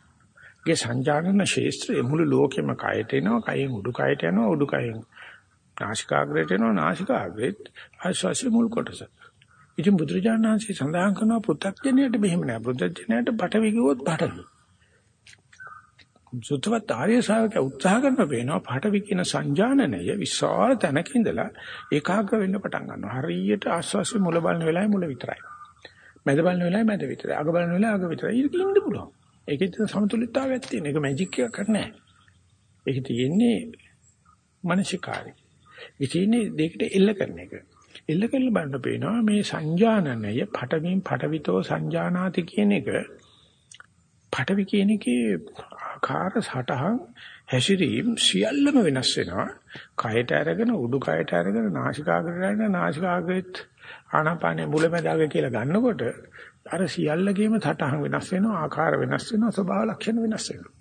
ගේ සංජානන ශේස්ත්‍රයේ මුළු ලෝකෙම කයට එනවා, කයෙන් උඩුකයට යනවා, උඩුකයෙන් නාසිකාග්‍රයට එනවා, නාසිකාග්‍රෙත් ආශ්වාසයේ මුල් කොටස. ඉතින් බුදුරජාණන් වහන්සේ සඳහන් කරනවා පෘථග්ජනයට මෙහෙම නෑ. පෘථග්ජනයට පටවි කිව්වොත් පටවි. සුත්තවත් ආර්ය ශ්‍රාවක උත්සාහ කරන පේනවා පටවි කියන සංජානනය විශාල තැනක ඉඳලා ඒකාග්‍ර වෙන්න පටන් ගන්නවා. හරියට ආශ්වාසයේ මුල බලන වෙලාවේ මුල විතරයි. මැද බලන වෙලාවේ මැද විතරයි. අග බලන වෙලාවේ අග විතරයි. ඒක ඉන්න පුළුවන්. ඒකෙත් සමතුලිතතාවයක් තියෙන. ඒක මැජික් එකක් නෑ. ඒක තියෙන්නේ මානසිකාරය. ඒ තියෙන්නේ දෙයකට එල්ල කරන එක. එල්ල කරලා බලන්න පේනවා මේ සංජානනය පටවින් පටවිතෝ සංජානාති කියන එක පටවි කියන එකේ ආකාර සටහන් හැසිරීම් සියල්ලම වෙනස් වෙනවා. කයට අරගෙන උඩුකයට අරගෙන නාසිකාග්‍රයට අරගෙන නාසිකාග්‍රෙත් ආනාපානේ මුලැමැදාග කියලා ගන්නකොට අර සියල්ලගේම සටහන් වෙනස් වෙනවා ආකාර වෙනස් වෙනවා ස්වභාව ලක්ෂණ වෙනස් වෙනවා.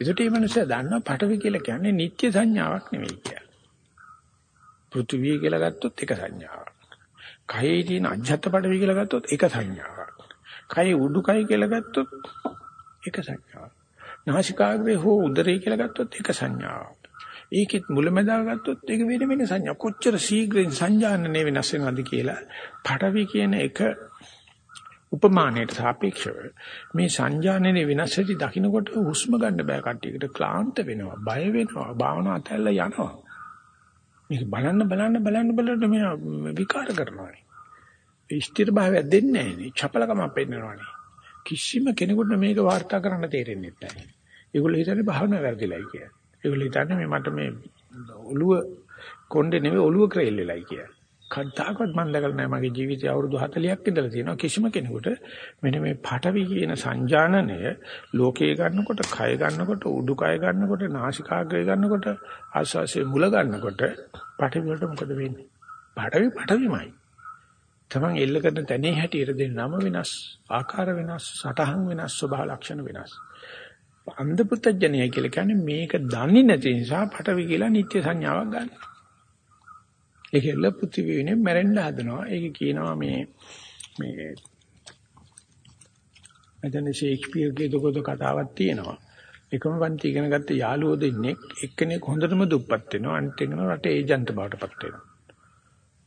ඒකට මේ මිනිස්සු දන්නවා පටවි කියලා කියන්නේ නිත්‍ය සංඥාවක් නෙවෙයි කියලා. පෘථිවිය කියලා ගත්තොත් එක සංඥාවක්. කයේ තියෙන අජ්ජත් පටවි කියලා ගත්තොත් එක සංඥාවක්. කයේ උඩුකය කියලා ගත්තොත් එක සංඥාවක්. නාසිකාග්‍රේ හෝ උදරය කියලා ගත්තොත් එක සංඥාවක්. ඒකෙත් මුලැමැදා ගත්තොත් ඒක වෙන වෙන සංඥා. කොච්චර ශීඝ්‍රයෙන් සංජානනය වෙනස් වෙනවද කියලා පටවි කියන එක උපමානයට සාපේක්ෂව මේ සංජානනයේ වෙනස් වෙටි දකින්නකොට හුස්ම ගන්න බෑ කට්ටියකට ක්ලාන්ත වෙනවා බය වෙනවා භාවනා අතල්ලා යනවා මේක බලන්න බලන්න බලන්න බලන්න මේ විකාර කරනවානේ ස්ථිර භාවයක් දෙන්නේ නැහැ නේ චපලකම පෙන්නනවානේ කිසිම කෙනෙකුට මේක වාර්තා කරන්න තේරෙන්නේ නැහැ. ඒගොල්ලෝ හිතන්නේ භාවනාව වැරදිලයි කියලා. ඒගොල්ලෝ හිතන්නේ මේ මට මේ ඔළුව කොණ්ඩේ නෙවෙයි ඔළුව ක්‍රේල් වෙලයි කියලා. කද්දාකවත් මම දැකලා නැහැ මගේ ජීවිතය අවුරුදු 40ක් ඉඳලා තියෙනවා. කිසිම කෙනෙකුට මෙන්න මේ පටවි කියන සංජානනය ලෝකේ ගන්නකොට කය ගන්නකොට උඩුකය ගන්නකොට නාසිකාග්‍රය ගන්නකොට ආස්වාසේ මුල ගන්නකොට පටවි වලට මොකද වෙන්නේ? පටවි පටවිමයි. තමන් එල්ල කරන තැනේ හැටියට දෙන නම වෙනස්, ආකාර වෙනස්, සටහන් වෙනස්, ස්වභාව ලක්ෂණ වෙනස්. අන්ධ පුත්‍ජජනය කියලා කියන්නේ මේක දන්නේ නැති නිසා පටවි කියලා නිත්‍ය සංඥාවක් ගන්න. ඒකෙල්ල පෘථිවියනේ මැරෙන්න හදනවා. ඒක කියනවා මේ මේ එතන ෂේක්ස්පියර්ගේ දොකද කතාවක් තියෙනවා. එකම පන්ති ඉගෙන ගත්ත යාළුවෝ දෙන්නෙක් එක්කෙනෙක් හොඳටම දුප්පත් වෙනවා අනිත් කෙනා රටේ ඒජන්ට් බවටපත් වෙනවා.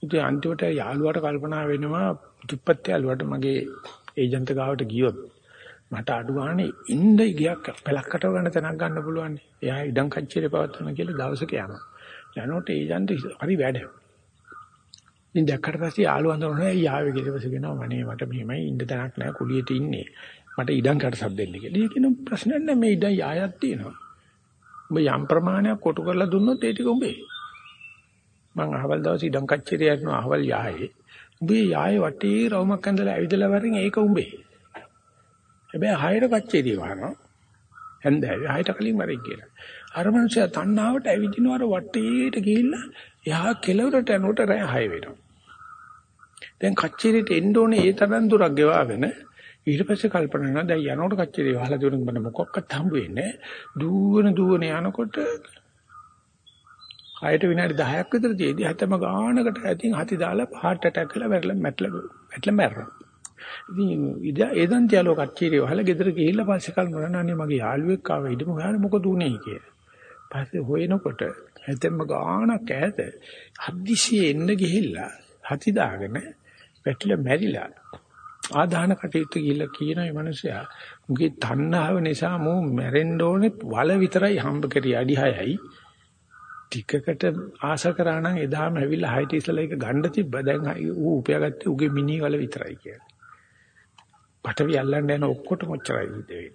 ඉතින් අන්තිමට යාළුවාට කල්පනා වෙනවා දුප්පත් යාළුවාට මගේ ඒජන්ට් ගාවට ගියොත් මට අඩු ගානේ ඉන්න ගියක් පළක්කට ගන්න තැනක් ගන්න පුළුවන්. එයා ඉඩම් කච්චිරේ පවත්වන කියලා දවසක යනවා. යනකොට ඒජන්ට් හරි වැඩ. ඉතින් දැක්කට පස්සේ යාළුවා අඳුරනවා යාවේ කියලා පස්සේ කියනවා මනේ මට මෙහෙමයි ඉන්න තැනක් නැහැ කුලියට ඉන්නේ. මට ඉඩම් කටසක් දෙන්න කියලා. ඊ කියන ප්‍රශ්නයක් නැහැ මේ ඉඩම් යායක් තියෙනවා. ඔබ යම් ප්‍රමාණයක් කොටු කරලා දුන්නොත් ඒ ටික උඹේ. මං අහවල් දවසේ ඉඩම් කච්චිරේ යනවා අහවල් යායේ. උඹේ යායේ වටේ රවුමක් ඇඳලා ඇවිදලා වරින් ඒක උඹේ. හැබැයි හයට කච්චේදී වහනවා. හන්දෑවේ හයට කලින් වරේ කියලා. අර මනුස්සයා තණ්හාවට ඇවිදිනවා අර වටේට ගිහිල්ලා එහා කෙළවරට යනකොට රෑ 6 වෙනවා. දැන් කච්චේරිට එන්න ඕනේ ඒ තරම් දුරක් ගෙවාගෙන ඊට පස්සේ කල්පනා කරනවා දැන් යනකොට කච්චේරිය වහලා දුන්න මට මොකක්වත් හම්බ වෙන්නේ දුවන දුවන යනකොට හයට විනාඩි 10ක් විතර තියේදී හතම ගානකට ඇතින් හති දාලා heart attack කරලා වැටලා මැටලා මැටලා මැරෙනවා. ඉතින් ඉදා ඒදන් තියාලෝ කච්චීරිය වහලා ගෙදර ගිහිල්ලා පස්සේ කල්පනා අනේ මගේ යාළුවෙක් ආවා ඉදමු ගානේ මොකද උනේ කියලා. පස්සේ හොයනකොට හැතැම්ම ගානක් ඈත හදිසියෙ එන්න ගිහිල්ලා හති දාගෙන වැටිලා මැරිලා ආදාන කටයුතු ගිහිල්ලා කියන මේ මිනිසයා මුගේ තණ්හාව නිසා මෝ මැරෙන්න ඕනේ වල විතරයි හම්බ කරිය අඩි 6යි ටිකකට ආස කරා නම් එදාම ඇවිල්ලා හයිට ඉස්සලා ඒක ගන්න තිබ්බ දැන් ඌ උපයාගත්තේ උගේ මිනි වල විතරයි කියලා පටවි අල්ලන්න යන ඔක්කොටම ඔච්චරයි හිතේ.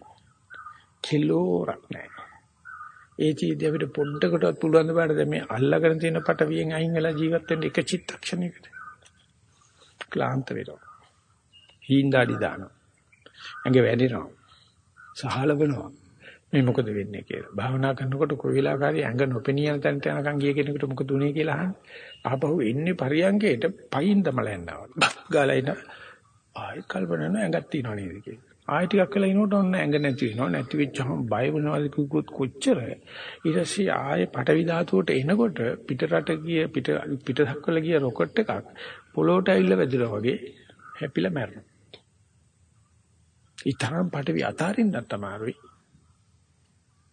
කිලෝරක් නැහැ. ඒ චීදී අපිට පොඩ්ඩකටවත් පුළුවන් දෙපාරද මේ අල්ලගෙන තියෙන පටවියෙන් අයින් වෙලා ජීවත් වෙන්න එක චිත්තක්ෂණයකට. ක්ලාන්ත වෙනවා. හීන්දාඩි දානවා. ඇඟ වැඩෙනවා. සහල වෙනවා. මේ මොකද වෙන්නේ කියලා. භාවනා කරනකොට කොයි වෙලාවකරි ඇඟ නොපෙනී යන තැනට යනකම් ගිය කෙනෙකුට මොකද උනේ කියලා අහන්නේ. ආපහු එන්නේ පරියංගේට පයින් තමල යනවා. ගාලයින ආයෙත් කල්පනා කරනවා ඇඟක් තියනව නේද කියලා. ආයෙ ටිකක් වෙලා ඉනකොට ඔන්න ඇඟ නැති වෙනවා. නැති වෙච්චහම බය වෙනවාද කිව්වොත් කොච්චර. ඊට පස්සේ ආයෙ පටවි ධාතුවට එනකොට පිට රට ගිය පිට පිටසක් වල ගිය රොකට් එකක් පොළොවට ඇවිල්ලා වැදුනා වගේ හැපිලා මැරෙනවා. ඊතරම් පටවි අතාරින්නත් අමාරුයි.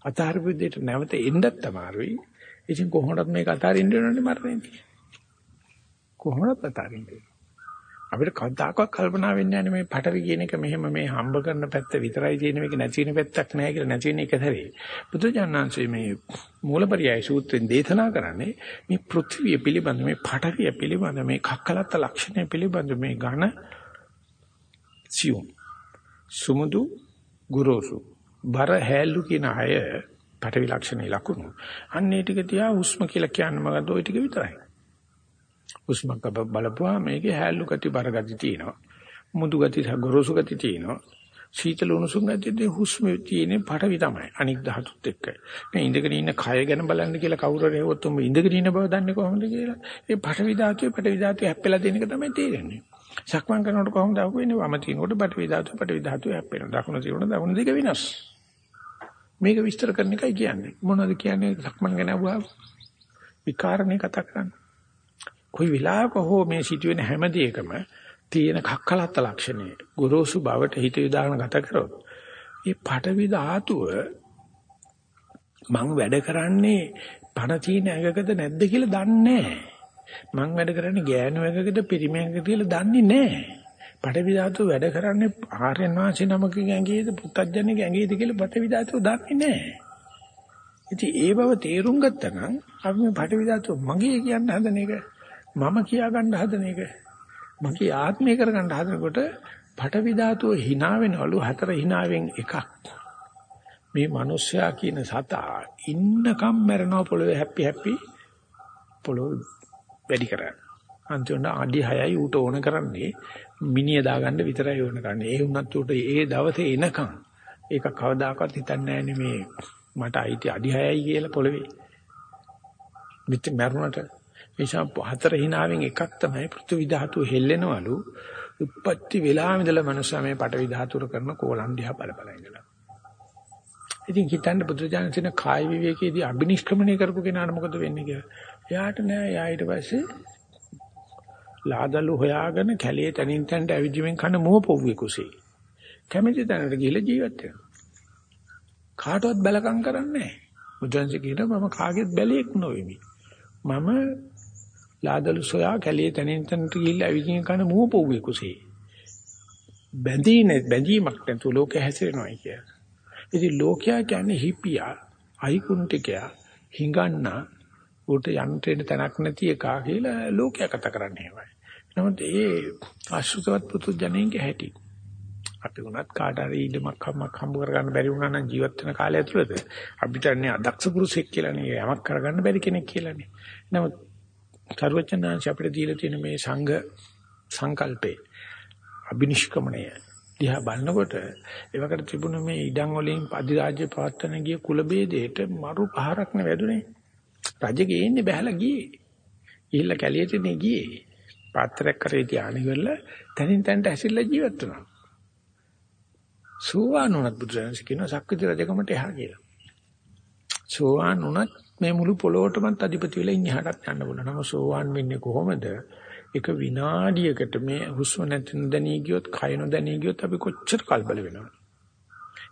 අතාරපු දෙයට නැවත එන්නත් අමාරුයි. ඉතින් කොහොමද මේක අතාරින්න වෙනවනේ මරණයදී. කොහොමද අතාරින්නේ? අපිට කවදාකවත් කල්පනා වෙන්නේ නැහැ මේ පටවි කියන එක මෙහෙම මේ හම්බ කරන පැත්ත විතරයි තියෙන මේක නැති වෙන පැත්තක් නැහැ කියලා නැති වෙන එක හැරේ. බුදුජානනාංශයේ මේ මූලපරියාය සූත්‍රයෙන් දේශනා කරන්නේ මේ පෘථිවිය පිළිබඳ මේ පටවිය පිළිබඳ මේ කක්කලත්ත ලක්ෂණය පිළිබඳ මේ ඝන සියුම් සුමුදු ගුරුසු බර හැලු කියන අය පටවි ලක්ෂණේ ලකුණු. අන්නේ ටික තියා හුස්ම කියලා කියන්නේ මොකද්ද ওই ටික විතරයි. හුස්මක් බලපුවා මේකේ හැල්ලු ගති බර ගති තියෙනවා. මුදු ගති ගොරෝසු ගති තියෙනවා. සීතල උණුසුම් ගතියදී හුස්මේ තියෙන පටවි තමයි. අනික් ධාතුත් එක්ක. මේ ඉඳගෙන ඉන්න කය ගැන බලන්න කියලා කවුරු හරි හෙවොත් උඹ ඉඳගෙන ඉන්න බව දන්නේ කොහොමද කියලා. ඒ පටවි ධාතුවේ පටවි ධාතුවේ හැප්පෙලා තියෙන එක තමයි තේරෙන්නේ. සක්මන් කරනකොට කොහොමද අහුවෙන්නේ? වම තිනකොට පටවි ධාතුව පටවි ධාතුව හැප්පෙනවා. දකුණ තිනකොට දකුණ දෙක වෙනස්. මේක විස්තර කරන එකයි කියන්නේ. මොනවද කියන්නේ සක්මන් ගැන අහුවා? විකාරණේ කතා කරන්නේ. කොයි වෙලාවක හෝ මේ සිදුවෙන හැම දෙයකම තියෙන කක්කලත්ත ලක්ෂණය ගොරෝසු බවට හිත යොදාගෙන ගත කරොත් මේ පටවි ධාතුව මං වැඩ කරන්නේ පණ තියෙන ඇඟකද නැද්ද කියලා දන්නේ මං වැඩ කරන්නේ ගෑනු ඇඟකද පිරිමි ඇඟකද කියලා දන්නේ නැහැ. පටවි ධාතුව වැඩ කරන්නේ ආර්යයන් වහන්සේ නමකගේ ඇඟේද පුත්තජනගේ ඇඟේද කියලා පටවි ධාතුව දන්නේ නැහැ. ඉතින් ඒ බව තේරුම් ගත්තා නම් අපි මේ පටවි ධාතුව මගේ කියන්න හදන එක මම කියා ගන්න හදන එක මගේ ආත්මය කර ගන්න හදනකොට පටවි ධාතුව hina වෙනවලු හතර hinaවෙන් එකක්. මේ මිනිස්සයා කියන සතා ඉන්නකම් මැරෙනව පොළවේ හැපි හැපි පොළොව වැඩි කරන්නේ අන්තිමට අඩි 6යි ඌට ඕන කරන්නේ මිනිය දාගන්න විතරයි ඕන කරන්නේ ඒ වුණත් ඌට ඒ දවසේ එනකම් ඒක කවදාකවත් හිතන්නේ නැහැ මේ මට අයිති අඩි 6යි කියලා පොළවේ මෙච්ච මැරුණට නිසා හතර හිනාවෙන් එකක් තමයි පෘථිවි ධාතුව හෙල්ලෙනවලු. උප්පත්ති වෙලාම ඉඳලා මනුස්සයා මේ පටවි ධාතුර කරන කෝලම් දිහා බල බල ඉඳලා. ඉතින් හිතන්න බුදුජානසින කාය විවේකයේදී අබිනිෂ්ක්‍මණය කරපු කෙනාට මොකද වෙන්නේ කියලා. එයාට නෑ එයා ඊට පස්සේ ලාදලු හොයාගෙන කැලේ තනින් තනට ඇවිදිමින් කන මොහ පොව්වේ කුසේ. කැමති තැනට ගිහලා ජීවත් වෙනවා. කාටවත් බැලකම් කරන්නේ නැහැ. බුදුන්සේ කියනවා මම කාගෙත් බැලේක් නොවෙමි. මම ලාදලු සොයා කැලේ තනින් තනට ගිහලා ඇවිදිමින් කන මොහ පොව්වේ කුසේ. බැඳීනේ බැඳීමක් නැතුව ලෝකේ හැසිරෙනවා කිය. ඉතින් ලෝකයා කියන්නේ හිපියා, අයිකුන්ටිකයා, හිඟන්නා උට යන්න තැනක් නැති එකා කියලා ලෝකයා කතා කරන්නේ එහෙමයි. නමුත් ඒ ආශුතවත් පුතු ජනෙන්ගේ හැටි. අපි උනත් කාට හරි ඉඩමක් හම්මක් හම්බ කරගන්න බැරි වුණා නම් ජීවත් වෙන කාලය ඇතුළත අපිට අන්නේ අදක්ෂ පුරුෂෙක් කියලා නේ යමක් කරගන්න බැරි කෙනෙක් කියලා නේ. නමුත් සර්වචනාංශ අපිට දීලා තියෙන මේ සංඝ සංකල්පේ අබිනිෂ්ක්‍මණය දිහා බලනකොට ඒවකට තිබුණ මේ ඉඩම් වලින් අධිරාජ්‍ය පවත්තන ගිය කුල ભેදයට මරු පහරක් නේ වැදුනේ. රජ ගේන්නේ බහැලා ගියේ. ගිහිල්ලා කැලියට නේ ගියේ. පාත්‍රයක් කරේ ධානය කරලා තනින් තනට ඇසිලා ජීවත් වෙනවා. සෝවාන් වුණත් බුදුරජාණන් කියනවා සක්විති රජකමට එහා කියලා. සෝවාන් වුණත් මේ මුළු පොළොවටමත් අධිපති වෙලා ඉන්න එහාටත් යන්න බුණා. නම සෝවාන් වෙන්නේ කොහොමද? එක විනාඩියකට මේ හුස්ම නැතින දැනී ගියොත්, කය නොදැනී ගියොත් අපි කොච්චර කලබල වෙනවද?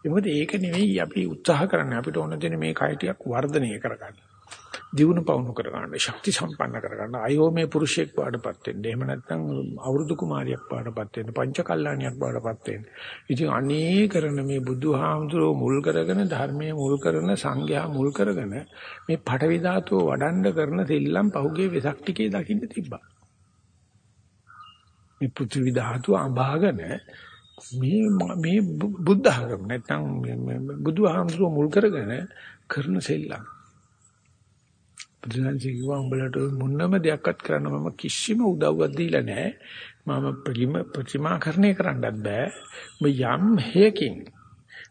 ඒ මොකද ඒක නෙවෙයි අපි උත්සාහ කරන්නේ අපිට ඕන දෙන මේ කය ටිකක් වර්ධනය කරගන්න. දියුණු පවුණු කරගන්න, ශක්ති සම්පන්න කරගන්න, අයෝමේ පුරුෂයෙක් බාඩපත් වෙන්න. එහෙම නැත්නම් අවුරුදු කුමාරියක් බාඩපත් වෙන්න, පංචකල්ලාණියක් බාඩපත් වෙන්න. ඉතින් අනේ කරන මේ බුදුහාමුදුරුව මුල් කරගෙන ධර්මයේ මුල් කරන සංඝයා මුල් කරගෙන මේ පටවි ධාතුව වඩන්න කරන සෙල්ලම් පහුගේ වෙසක් ටිකේ දකින්න තිබ්බා. මේ පෘථිවි ධාතුව අඹාගෙන මේ මේ බුද්ධ ආගම නැත්නම් බුදුහාමුදුරුව මුල් කරගෙන කරන සෙල්ලම් බුදුන්සේ කිව්වා උඹලට මොනම දෙයක්වත් කරන්න මම කිසිම උදව්වක් දීලා නැහැ. මම ප්‍රතිම ප්‍රතිමාකරණය කරන්නත් බෑ. ඔබ යම් හේකින්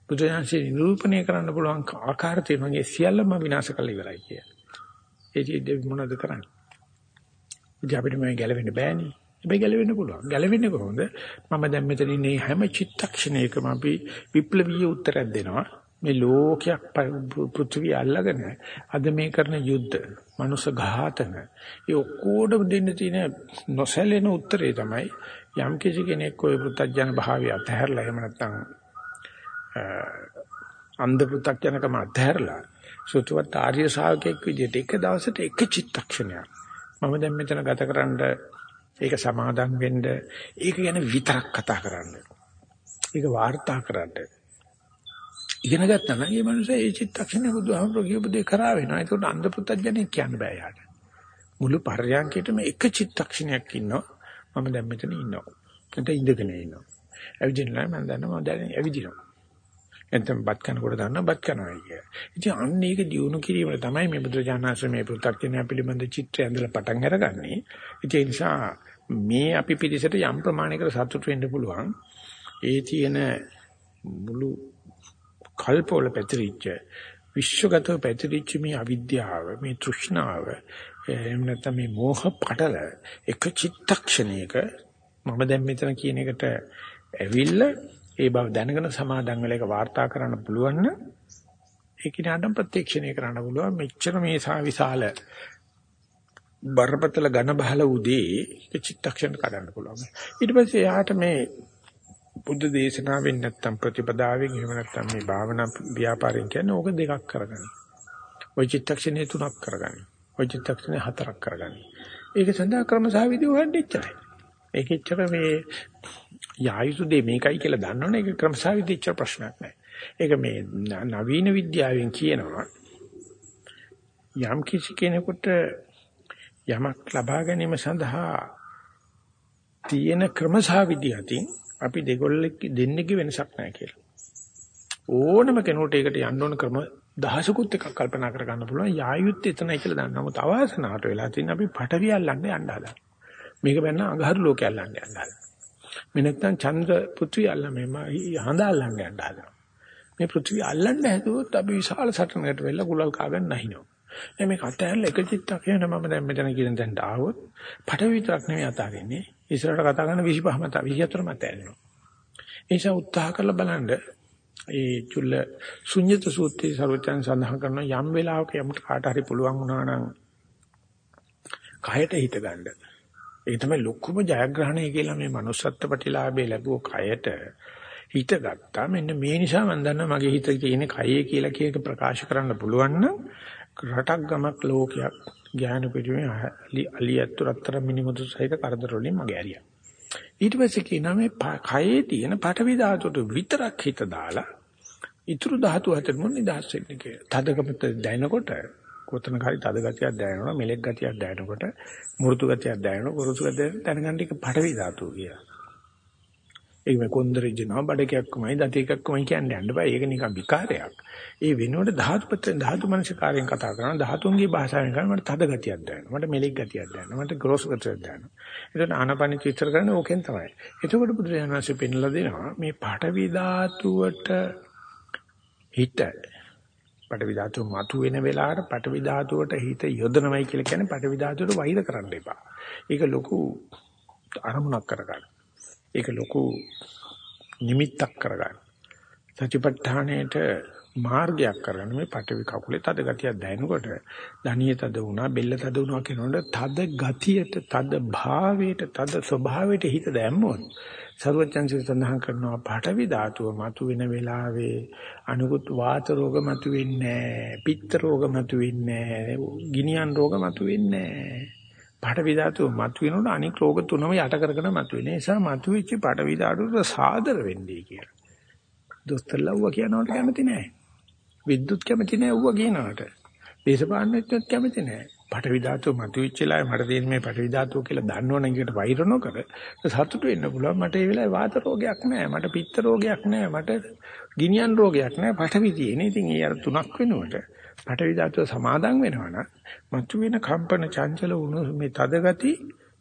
බුදුන්සේ නිරූපණය කරන්න පුළුවන් ආකාර තියෙනවා. ඒ සියල්ලම විනාශ කරලා ඉවරයි කිය. ඒ ජීවිතේ මොනවද කරන්නේ? ඉතින් අපිට මේ ගැලවෙන්න බෑනේ. හැබැයි ගැලවෙන්න පුළුවන්. ගැලවෙන්නේ කොහොමද? මම දැන් මෙතන ඉන්නේ හැම චිත්තක්ෂණයකම අපි විප්ලවීය උත්තරයක් දෙනවා. මේ ලෝකයක් පෘථිවිය අල්ලගෙන අද මේ කරන යුද්ධ, මනුෂ්‍ය ඝාතන, ඒ ඔක්කොටම දෙන්න තියෙන නොසැලෙන උත්තරේ තමයි යම් කිසි කෙනෙක් ওই පෘථජන භාවය අතහැරලා එහෙම නැත්නම් අන්ධ පෘථජනකම අතහැරලා සුතුවත් ආර්ය ශාවකෙක් විදිහට එක දවසට එක චිත්තක්ෂණයක් මම දැන් මෙතන ගතකරනද ඒක සමාදම් වෙන්න ඒක ගැන විතරක් කතා කරන්න. ඒක වාර්තා කරන්න. ඉගෙන ගත්තා නම් මේ මනුස්සයා ඒ චිත්තක්ෂණය බුදුහාමුදුරුවෝ කියපු දේ කරා වෙනවා. ඒකට අන්ධ පුත්තජනෙක් කියන්න බෑ යාට. මුළු පරයන්කේටම එක චිත්තක්ෂණයක් ඉන්නවා. මම දැන් මෙතන ඉන්නවා. නැත්නම් ඉඳගෙන ඉන්නවා. ඇවිදිනවා මම දන්නවා මම දැන් ඇවිදිනවා. එතෙන් බත් කනකොට දන්නවා බත් කනවා කිය. ඉතින් අන්න ඒක දිනු කිරීම තමයි මේ බුදුරජාණන්සේ මේ පුත්තක්ෂණය පිළිබඳ චිත්‍රය ඇඳලා පටන් අරගන්නේ. ඉතින් ඒ නිසා මේ අපි පිළිසෙට යම් ප්‍රමාණයකට සතුට වෙන්න පුළුවන්. ඒ තියෙන මුළු කල්පවල පැතිරිච්ච විශ්වගතව පැතිරිච්ච මේ අවිද්‍යාව මේ තෘෂ්ණාව එහෙම නැත්නම් මේ මෝහ පටල එක චිත්තක්ෂණයක මම දැන් මෙතන කියන එකට ඇවිල්ලා ඒ බව දැනගෙන සමාදන් වෙලා ඒක වාර්තා කරන්න පුළුවන් නම් ඒක නාඩම් ප්‍රත්‍යක්ෂණය කරන්න පුළුවන්. මෙච්චර මේ සා විශාල බරපතල ඝන බහල උදේ ඒ චිත්තක්ෂණ කඩන්න පුළුවන්. ඊට පස්සේ යාට මේ බුද්ධ දේශනාවෙන් නැත්තම් ප්‍රතිපදාවෙන් එහෙම නැත්තම් මේ භාවනා ව්‍යාපාරයෙන් කියන්නේ ඕක දෙකක් කරගන්න. ওই චිත්තක්ෂණේ තුනක් කරගන්න. ওই චිත්තක්ෂණේ හතරක් කරගන්න. ඒක සඳහා ක්‍රම සහ විදි හොයන්න ඉච්චරයි. ඒක ඉච්චර මේ යායුතු දෙ මේකයි කියලා දන්නවනේ ඒක ක්‍රම සහ විදි ඉච්චර ප්‍රශ්නයක් නෑ. ඒක මේ නවීන විද්‍යාවෙන් කියනවා යම් කිසි කෙනෙකුට යමක් ලබා ගැනීම සඳහා තියෙන ක්‍රම සහ විදි අතින් අපි දෙගොල්ලෙක් දෙන්නෙක්ගේ වෙනසක් නැහැ කියලා. ඕනම කෙනෙකුට ඒකට යන්න ඕන ක්‍රම දහසකුත් එකක් කල්පනා කර ගන්න පුළුවන්. යායුත් එතනයි කියලා දන්න. නමුත් අවාසනාවට වෙලා තියෙන අපි පටවිය අල්ලන්න යන්න හදා. මේක බැන්න අඟහරු ලෝකයක් අල්ලන්න යන්න හදා. මේ නැත්තම් චන්ද්‍ර පෘථිවිය අල්ලන්න මේ හඳ අල්ලන්න යන්න හදා. මේ පෘථිවිය අල්ලන්න හැදුවොත් අපි විශාල සටනකට වෙලා කුලල් කාගෙන නැහිනවා. දැන් මේක අතහැරලා එක චිත්තක්ෂණය මම දැන් මෙතන කියන තැනට ආවොත් පට විතරක් නෙවෙයි අතාරින්නේ. ඉස්සරහට කතා කරන 25 මත 24 මත ඇන්නවා. ඒ නිසා උත්සාහ කරලා බලන්න ඒ චුල්ල ශුන්්‍යත සූත්‍රයේ ਸਰවචන් සඳහන් කරන යම් වෙලාවක යමුට කාට හරි පුළුවන් වුණා නම් කයට හිත ගන්න. ඒක තමයි ලොකුම ජයග්‍රහණය කියලා මේ manussත්ත්ව ප්‍රතිලාභේ ලැබුව කයට හිත ගත්තා. මෙන්න මේ නිසා මම දන්නවා මගේ හිත තියෙන කයේ කියලා කීයක ප්‍රකාශ කරන්න පුළුවන් නම් රටක් ගමක් ලෝකයක් ඥාන පිටුමේ අලියත් රත්තර මිනිමුතු සහිත කරදර වලින් මගේ ඇරියා. ඊට පස්සේ කියනවා මේ කයේ තියෙන පටවි ධාතුවට විතරක් හිත දාලා ඉතුරු ධාතු හතර මොන නිදහස් වෙන්නේ කියලා. තදකමත දැනනකොට කොතන හරි තද ගතියක් දැනෙනවා මෙලෙක් ගතියක් දැනෙනකොට මෘදු ගතියක් දැනෙනවා ගුරුසු ගතියක් දැනගන්න එක පටවි ධාතුව කියලා. ඒක මේ කොන්දරිජනවා බඩකයක්මයි දතියක්මයි කියන්නේ යන්න බෑ. ඒක නිකන් විකාරයක්. ඒ වෙනුවට ධාතුපත ධාතු මනසකාරයෙන් කතා කරන ධාතුන්ගේ භාෂාවෙන් කරන මට තද ගතියක් දැනෙනවා. මට මෙලික් ගතියක් දැනෙනවා. මට ග්‍රෝස් ගතියක් දැනෙනවා. ඒකට ආනපනිත විස්තර කරන්නේ ඕකෙන් තමයි. එතකොට බුදුරජාණන් වහන්සේ පෙන්ලා දෙනවා මේ පඨවි ධාතුවට හිත පඨවි ධාතුව මතු වෙන වෙලාවට පඨවි ධාතුවට හිත යොදනවයි කියලා කියන්නේ පඨවි ධාතුවට වෛර කරන්න එපා. ඒක ලොකු අරමුණක් කරගන්න. ඒක ලොකු නිමිත්තක් කරගන්න. සතිපට්ඨානයේට මාර්ගයක් කරගන්න මේ පටවි කකුලේ තද ගතියක් දැනෙනකොට ධනිය තද වුණා බෙල්ල තද වුණා කියනකොට තද ගතියට තද භාවයට තද ස්වභාවයට හිත දැම්මොත් සර්වඥන්සේ සඳහන් කරනවා පටවි ධාතුව මතුවෙන වෙලාවේ අනුකුත් වාත රෝග මතුවෙන්නේ නැහැ පිත්ත රෝග මතුවෙන්නේ නැහැ ගිනියන් රෝග මතුවෙන්නේ නැහැ පඩවි ධාතුව මතුවෙනකොට අනික් රෝග තුනම යට කරගෙන මතුවෙන නිසා මතුවෙච්ච පඩවි ධාතුවට සාදර වෙන්නේ කියලා. දොස්තරලා ඌව කියනවට කැමති නැහැ. විද්‍යුත් කැමති නැහැ ඌව කියනවට. දේශපාලනඥයොත් කැමති නැහැ. පඩවි ධාතුව මතුවෙච්චලා මට තියෙන මේ පඩවි ධාතුව කියලා දන්නවනම් ඒකට වෛර නොකර සතුටු වෙන්න පුළුවන්. මට ඒ වෙලාවේ වාත රෝගයක් නැහැ. මට පිත්ත රෝගයක් නැහැ. මට ගිනියන් රෝගයක් නැහැ. පඩවි තියෙන. ඉතින් ඒ අර තුනක් වෙනකොට පඩවි ධාතුව සමාදන් වෙනවනම් මතුවෙන කම්පන චංචල වුණු මේ තද ගති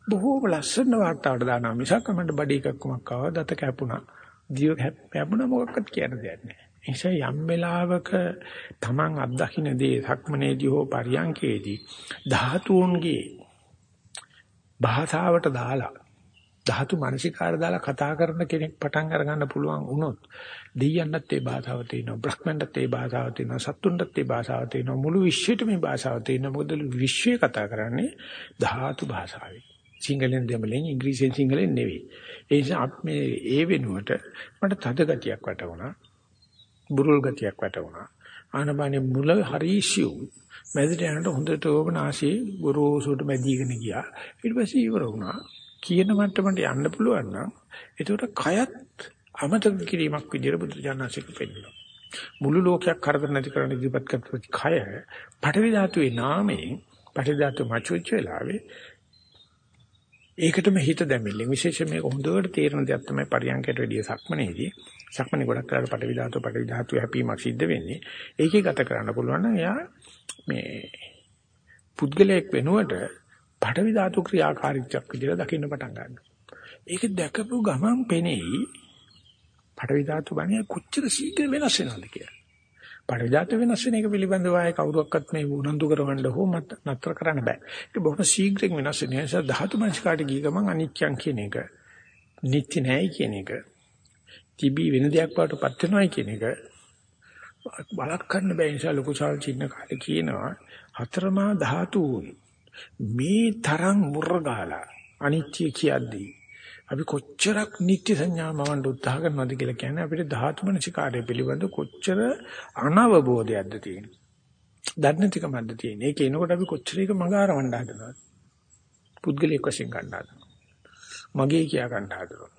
බොහෝම ලස්සන වාර්තාවට දානවා මිසක් මට බඩ එකක්කමක් ආවා දත කැපුණා දිව කැපුණා මොකක්වත් කියන්න දෙයක් නැහැ. එනිසා යම් වෙලාවක Taman අත්දකින්න දේ සක්මනේදී හෝ පරියංකේදී ධාතුන්ගේ භාෂාවට දාලා ධාතු මනසිකාර දාලා කතා කරන කෙනෙක් පටන් අරගන්න පුළුවන් වුණොත් දෙයයන්ටත් ඒ භාෂාව තියෙනවා බ්‍රහ්මණ්ඩත් ඒ භාෂාව තියෙනවා සත්තුන්ටත් ඒ භාෂාව තියෙනවා මුළු විශ්වෙටම මේ භාෂාව තියෙනවා. මොකද විශ්වය කතා කරන්නේ ධාතු භාෂාවෙන්. සිංහලෙන් දෙමළෙන් ඉංග්‍රීසියෙන් සිංහලෙන් නෙවෙයි. ඒ නිසා මේ ඒ වෙනුවට මට තද ගතියක් වැටුණා බුරුල් ගතියක් වැටුණා. ආනපානේ මුල හරිසියු මැදට යනකොට හොඳට ඕබනාසී ගොරෝසුට මැදීගෙන ගියා. ඊට පස්සේ ඉවර වුණා. කියන මට්ටමට යන්න පුළුවන් නම් ඒකට කයත් අමතක කිරීමක් විදිහට බුදුජානසික පෙන්නනවා. මුළු ලෝකයක් කරදර නැති කරන ඉදිරිපත් කරපු කය පඨවි ධාතුවේ නාමයෙන් පඨවි ධාතු මචුච්ච වෙලාවේ ඒකටම හිත දැමිල්ලෙන් විශේෂයෙන් මේක හොඳට තේරෙන දෙයක් තමයි පරියන්කයට වැඩිය සක්මනේදී සක්මනේ ගොඩක් කරලා පඨවි ධාතු පඨවි ධාතු හැපීමක් සිද්ධ වෙන්නේ ඒකේ ගත කරන්න පුළුවන් නම් එයා මේ පුද්ගලයෙක් වෙනුවට පඨවි ධාතු ක්‍රියාකාරීත්වයක් විදිහට දකින්න පටන් ගන්නවා. ඒක දැකපු ගමන් පෙනෙයි පඨවි ධාතු බණිය කොච්චර ශීඝ්‍ර වෙනස් වෙනවද කියලා. පඨවි ධාතු වෙනස් වෙන එක පිළිබඳව ආයේ කවුරුවක්වත් මේ උනන්දු කරවන්න හෝ නතර කරන්න බෑ. ඒක බොහොම ශීඝ්‍රයෙන් වෙනස් වෙන නිසා ධාතු මනස්කාට ගිය ගමන් අනිත්‍යං කියන එක නිත්‍ය නැහැ කියන එක තිබි වෙන දෙයක් වලටපත් වෙනවයි කියන එක බලක් කරන්න බෑ නිසා ලොකු සාල් චින්න කාලේ කියනවා හතරමා ධාතුන් මේ තරම් මුර්ගාලා අනිත්‍ය කියද්දී අපි කොච්චරක් නිත්‍ය සංඥාමවන්න උත්සාහ කරනවද කියලා කියන්නේ අපිට ධාතු මනසිකාරය පිළිබඳ කොච්චර අනවබෝධයක්ද තියෙන්නේ. දන්නේ තිකමක්ද තියෙන්නේ. ඒක එනකොට අපි කොච්චර එක මගාරවන්න හදනවද? පුද්ගලික වශයෙන් ගන්න හදනවා. මගේ කියා ගන්න හදනවා.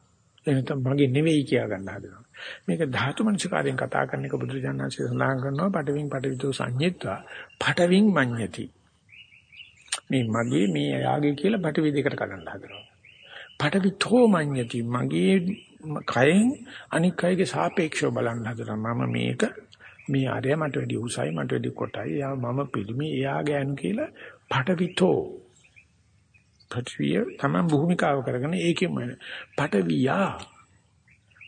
එහෙනම් මගේ නෙවෙයි කියා ගන්න හදනවා. මේක ධාතු මනසිකාරයෙන් කතා කරන එක බුදුරජාණන්සේ සඳහන් කරනවා පටවින් පටවිතෝ සංඤෙත්වා පටවින් මඤ්ඤති. මේ මගේ මේ යාගේ කියලා පටවි දෙකට කඩන්න හදනවා. පටවිතෝ මඤ්ඤති මගේ කයෙන් අනික් අයගේ සාපේක්ෂව බලන්න හදනවා. මම මේක මේ ආරය මට වැඩි උසයි මට වැඩි කොටයි. යා මම පිළිමි එයා ගෑනු කියලා පටවිතෝ පටවිය තමයි භූමිකාව කරගෙන ඒකෙම පටවියා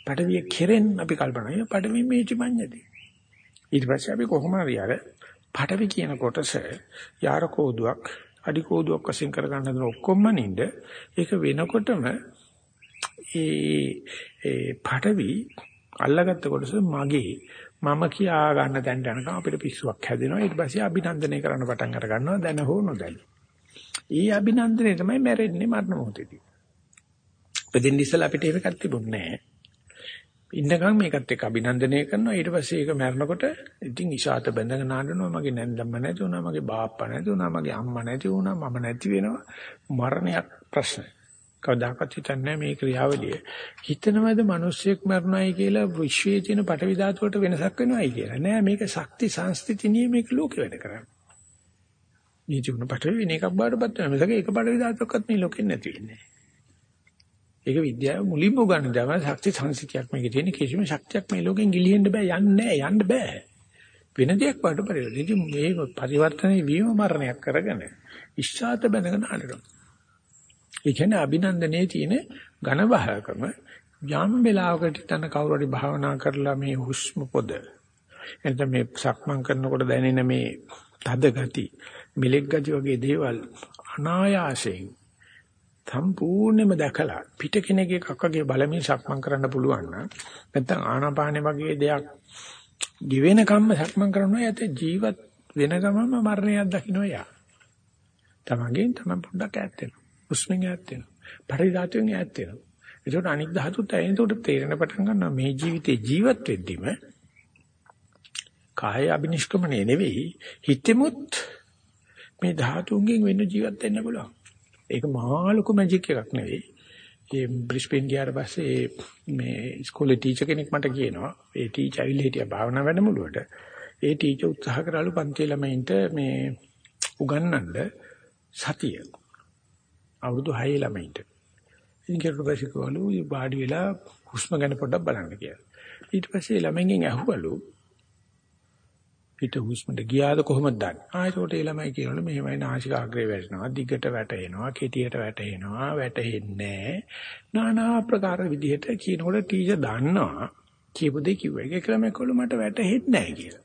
පටවිය කෙරෙන් අපි කල්පනා කරනවා. පටවි මේච මඤ්ඤති. ඊට පස්සේ අපි කොහොම හරි අර පටවි කියන කොටස යාර කෝදුවක් අඩි කෝදුවක් වශයෙන් කරගන්න හදන ඔක්කොම නින්ද ඒක වෙනකොටම ඒ ඒ පටවි අල්ලගත්ත කොටස මගේ මම කියා ගන්න තැනට යනකම් අපිට පිස්සුවක් හැදෙනවා ඊට පස්සේ අභිනන්දනය කරන්න පටන් අර ගන්නවා දැන හෝ නොදැන. ඊ අභිනන්දනය තමයි මැරෙන්නේ මරණ මොහොතේදී. උපදින්න ඉස්සලා අපිට ඒකක් තිබුණේ නැහැ. ඉන්නකම් මේකත් එක්ක අභිනන්දනය කරනවා. ඊට පස්සේ ඒක මැරෙනකොට ඉතින් ඉෂාත බැඳගෙන නාඩනවා මගේ නැන්දම්ම නැති වුණා. මගේ බාප්පා නැති වුණා. මගේ අම්මා නැති වුණා. මම නැති වෙනවා. මරණයක් ප්‍රශ්නයි කවදාකවත් හිතන්නේ මේ ක්‍රියාවලිය. හිතනවද මිනිස්සෙක් මරුණයි කියලා විශ්වයේ තියෙන පටවි ධාතු වලට වෙනසක් වෙනවයි කියලා. නෑ මේක ශක්ති සංස්ථිති නියමයක ලෝකෙ වැඩ කරන්නේ. මේ ජීවන පටවි වෙන එකක් බාටපත් වෙනවා. මේක එක පටවි ධාතුවක්වත් මේ ලෝකෙ නැති වෙන්නේ ඒක විද්‍යාව මුලින්ම උගන්වන දම ශක්ති සංසිතියක් මේකේ තියෙන කිසිම ශක්තියක් මේ ලෝකෙන් ගිලිහෙන්න බෑ යන්නේ නෑ යන්න බෑ වෙන දෙයක් වලට පරිවර්තන. ඉතින් මේ පරිවර්තනයේ වීම මරණයක් කරගෙන ඉෂ්ඨාත බඳගෙන හඬනවා. ඒ කියන්නේ අභිනන්දනයේ තියෙන ඝන බහකම යම් වෙලාවකට තන කවුරු හරි භාවනා කරලා මේ හුස්ම පොද එතන මේ සක්මන් කරනකොට දැනෙන මේ තද ගති, මෙලෙක් ගති වගේ දේවල් අනායාසයෙන් සම්පූර්ණයෙන්ම දැකලා පිට කෙනෙක්ගේ කක්කගේ බලමින් සක්මන් කරන්න පුළුවන් නම් නැත්නම් ආනාපානෙ වගේ දෙයක් දිවෙන කම්ම සක්මන් කරනවා යත ජීවත් වෙන ගමම මරණයක් දකින්න යා. තමගෙන් තමයි පොඩ්ඩක් ඈත් වෙනවා. උස්මෙන් ඈත් වෙනවා. පරිධාතුවෙන් ඈත් වෙනවා. ඒකට අනික් ධාතුත් ඇයෙනකොට තේරෙන පටන් ගන්නවා මේ ජීවිතේ ජීවත් වෙද්දිම කාය අබිනිෂ්ක්‍මණය නෙවෙයි හිතෙමුත් මේ ධාතුන්ගෙන් වෙන ජීවත් වෙන්න පුළුවන්. ඒක මහා ලොකු මැජික් එකක් නෙවෙයි. ඒ බ්‍රිස්බේන් ගියාට පස්සේ මේ ඉස්කෝලේ ටීචර් කෙනෙක් මට කියනවා ඒ ටීචර් ඇවිල්ලා හිටියා භාවනා වැඩමුළුවට. ඒ ටීචර් උත්සාහ කරාලු පන්ති ළමයින්ට මේ උගන්වන්න සතිය. අවුරුදු 6 ළමයින්ට. ඉතින් කෙරුවට පස්සේ කවලු වාඩි වෙලා හුස්ම ගැන පොඩ්ඩක් බලන්න කියලා. ඊට පස්සේ ළමයින්ගෙන් අහුවලු පිට හුස්මට ගියාද කොහොමද දන්නේ? ආයෙත් ඒ ළමයි කියනවලු මෙහෙමයි නාසිකාග්‍රේ වැටෙනවා, දිගට වැටෙනවා, කෙටියට වැටෙනවා, වැටෙන්නේ নানা ආකාර විදිහට කියනකොට ටීචර් දන්නවා කියපු දෙය කිව්වා. ඒක ළමයි කළු මට වැටෙන්නේ නැහැ කියලා.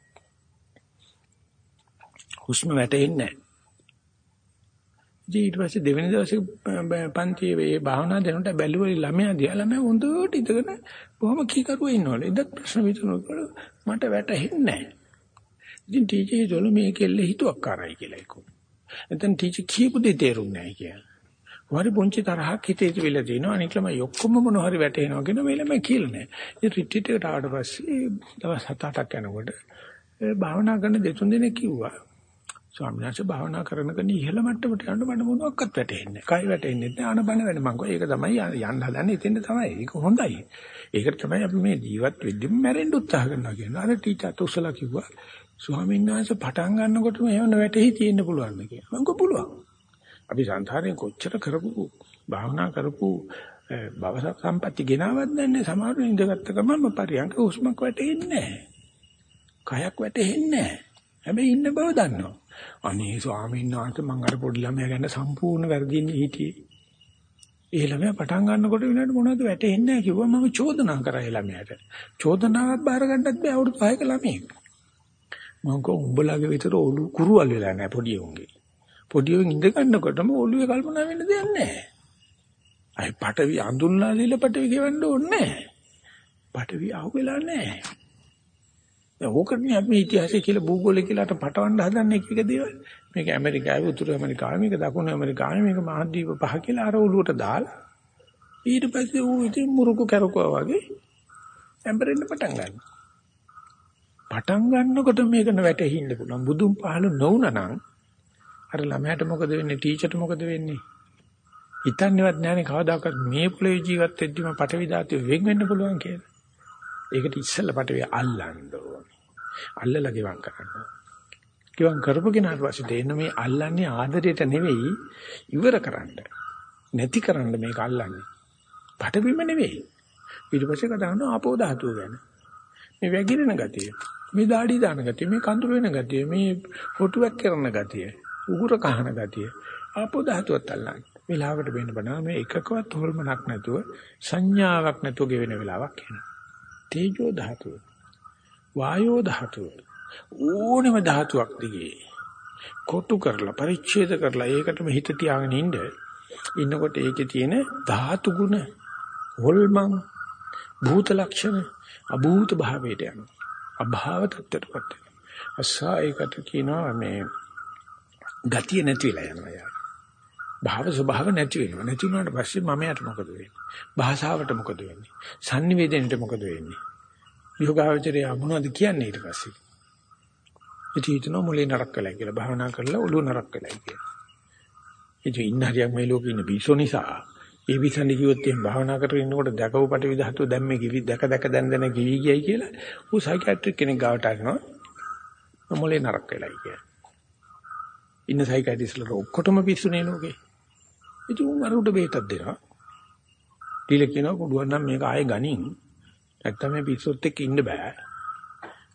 හුස්ම වැටෙන්නේ නැහැ. ඊට පස්සේ දෙවෙනි දවසේ පන්තියේ මේ භාවනා දෙනකොට බැලුවා ළමයා දිහා ළමයා හොඳට ඉඳගෙන බොහොම කීකරුව ඉන්නවලු. එදත් ප්‍රශ්න විසඳනකොට මට වැටහෙන්නේ නැහැ. ඉතින් ටීචර් හිතුවලු මේ කෙල්ල හිතුවක්කාරයි කියලා ඒක. එතෙන් ටීචර් කියපු දෙය තේරුන්නේ නැහැ කියලා. වරි පොන්චි තරහක් හිතේ තිබිලා තිනවා අනික ළමයි ඔක්කොම මොන හරි වැටෙනවා කියන මේ ළමයි කියලා නැහැ. ඉතින් රිට්‍රීට් එකට ආවට පස්සේ දවස් 7-8ක් යනකොට භාවනා කරන දෙතුන් දෙනෙක් කිව්වා ස්වාමීන් වහන්සේ භාවනා කරන කෙනෙක් ඉහළ මට්ටමට යන්න මට මොනවත් වැටෙන්නේ නැහැ. කයි වැටෙන්නේ නැහැ. ආනබන වෙන මං ඒක තමයි යන්න හදන්නේ එතෙන්ද තමයි. ඒක හොඳයි. ඒකට තමයි අපි මේ ජීවත් වෙද්දිම මැරෙන්න උත්සාහ කරනවා කියනවා. අර ටීචර් උසලා කිව්වා ස්වාමීන් වහන්සේ පටන් ගන්නකොටම එහෙම වැටෙහි තියෙන්න පුළුවන් කියලා. මං පුළුවන්. අපි සංසාරයෙන් කොච්චර කරපු භාවනා කරපු භව සම්පatti ගෙනවත් නැන්නේ සමහරව ඉඳගත්ත ගමන්ම පරියන්ක හුස්මක් වැටෙන්නේ නැහැ. කයක් වැටෙන්නේ නැහැ. හැබැයි ඉන්න බව දන්නවා. අනේ ස්වාමීන් වහන්සේ මං අර පොඩි ළමයා ගැන සම්පූර්ණ වැරදින්නේ හිටියේ. ඒ ළමයා පටන් ගන්නකොට විනාඩි මොනවද වැටෙන්නේ නැහැ කිව්වා මම චෝදනා කරා ඒ ළමයාට. චෝදනාවක් බාර ගන්නත් බෑ අවුරුදු 5ක ළමයෙක්. මම කෝ උඹලගේ විතර ඔලු කුරුවල් වෙලා නැහැ පොඩි උන්ගේ. පොඩි උන් ඉඳ ගන්නකොටම ඔළුවේ කල්පනා වෙන්න දෙයක් නැහැ. අයි පටවි අඳුන්ලා දීලා පටවි ගෙවන්න ඕනේ නැහැ. පටවි අහුවෙලා නැහැ. ඕකනේ අපි ඉතිහාසය කියලා භූගෝලය කියලා අත පටවන්න හදන්නේ එක එක දේවල්. මේක ඇමරිකාවේ උතුරු ඇමරිකාවේ මේක දකුණු ඇමරිකාවේ මේක මහද්වීප පහ කියලා අර ඔලුවට දාලා ඊට පස්සේ ඌ ඉතින් මුරුකු කරුකවා වගේ ඇඹරෙන්න පටන් ගන්නවා. පටන් ගන්නකොට මේක වැටෙහින්න පුළුවන්. බුදුන් පහළ නොවුනනම් අර ළමයාට මොකද වෙන්නේ? ටීචර්ට මොකද වෙන්නේ? හිතන්නේවත් නැහැනේ කවදාකවත් මේ පොළේ ජීවත් වෙද්දිම පටවි ධාතුව වෙන් වෙන්න පුළුවන් කියලා. ඒකට ඉස්සෙල්ලා පටවි අල්ලන්න ඕනේ. අල්ලලා ගෙවම් කරන්න. ගෙවම් කරපු කෙනාට පස්සේ දෙන්න මේ අල්ලන්නේ ආදරයට නෙවෙයි ඉවර කරන්න. නැති කරන්න මේක අල්ලන්නේ. පටවිම නෙවෙයි. ඊට පස්සේ කතා කරනවා ආපෝ ධාතුව ගැන. මේ වැగిරෙන ගතිය. මේ দাঁඩි දාන ගතිය, මේ කඳුළු වෙන ගතිය, මේ හොටුවක් කරන ගතිය, උගුර කහන ගතිය. ආපෝ ධාතුවත් අල්ලන්නේ. වෙලාවකට වෙන්න බෑ මේ එකකවත් හොල්මනක් නැතුව සංඥාවක් නැතුව ගෙවෙන වෙලාවක් එනවා. තේජෝ ධාතුව වායෝ ධාතුව ඕනෙම ධාතුවක් දිගේ කොටු කරලා පරිච්ඡේද කරලා ඒකටම හිත තියාගෙන ඉන්න ඉන්නකොට ඒකේ තියෙන ධාතු ගුණ හොල්මන් භූත ලක්ෂණ අභූත භාවයට යනවා. අභාව තත්ත්වයටපත් වෙනවා. අස්සා ඒකට කියනවා මේ ගතිය නැති වෙලා යනවා යාර භාව ස්වභාව නැති වෙනවා. නැති වුණාට පස්සේ මම යට මොකද වෙන්නේ? භාෂාවට මොකද වෙන්නේ? sannivedanයට මොකද වෙන්නේ? යෝගාවචරය මොනවද කියන්නේ ඊට පස්සේ? ඉතින් හිතන මුලේ නරක වෙලා කියලා. භාවනා කරලා ඔළුව නරක වෙලා කියලා. ඉතින් ඉන්න හරියක් මේ ලෝකේ ඉන්න බිසෝ නිසා ඒ විසඳි කිව්වොත් එහෙනම් භාවනා කරගෙන ඉන්නකොට දැකව පටි විදහතු දැන් මේ කිවි දැක දැක දැන් දැන කිවි ගියයි කියලා ඌ සයිකියාට්‍රික් කෙනෙක් ගාවට අරනවා. මොලේ නරක වෙලා කියලා. ඉන්න සයිකියාට්‍රිස්ලා ඔක්කොටම පිස්සුනේ ලෝකේ. ඉතින් උන් අරුට බේතක් දෙනවා. දීලා කියනවා කුඩුවන් නම් මේක ආයෙ ගනින්. නැත්තම් මේ පිස්සොත් එක්ක ඉන්න බෑ.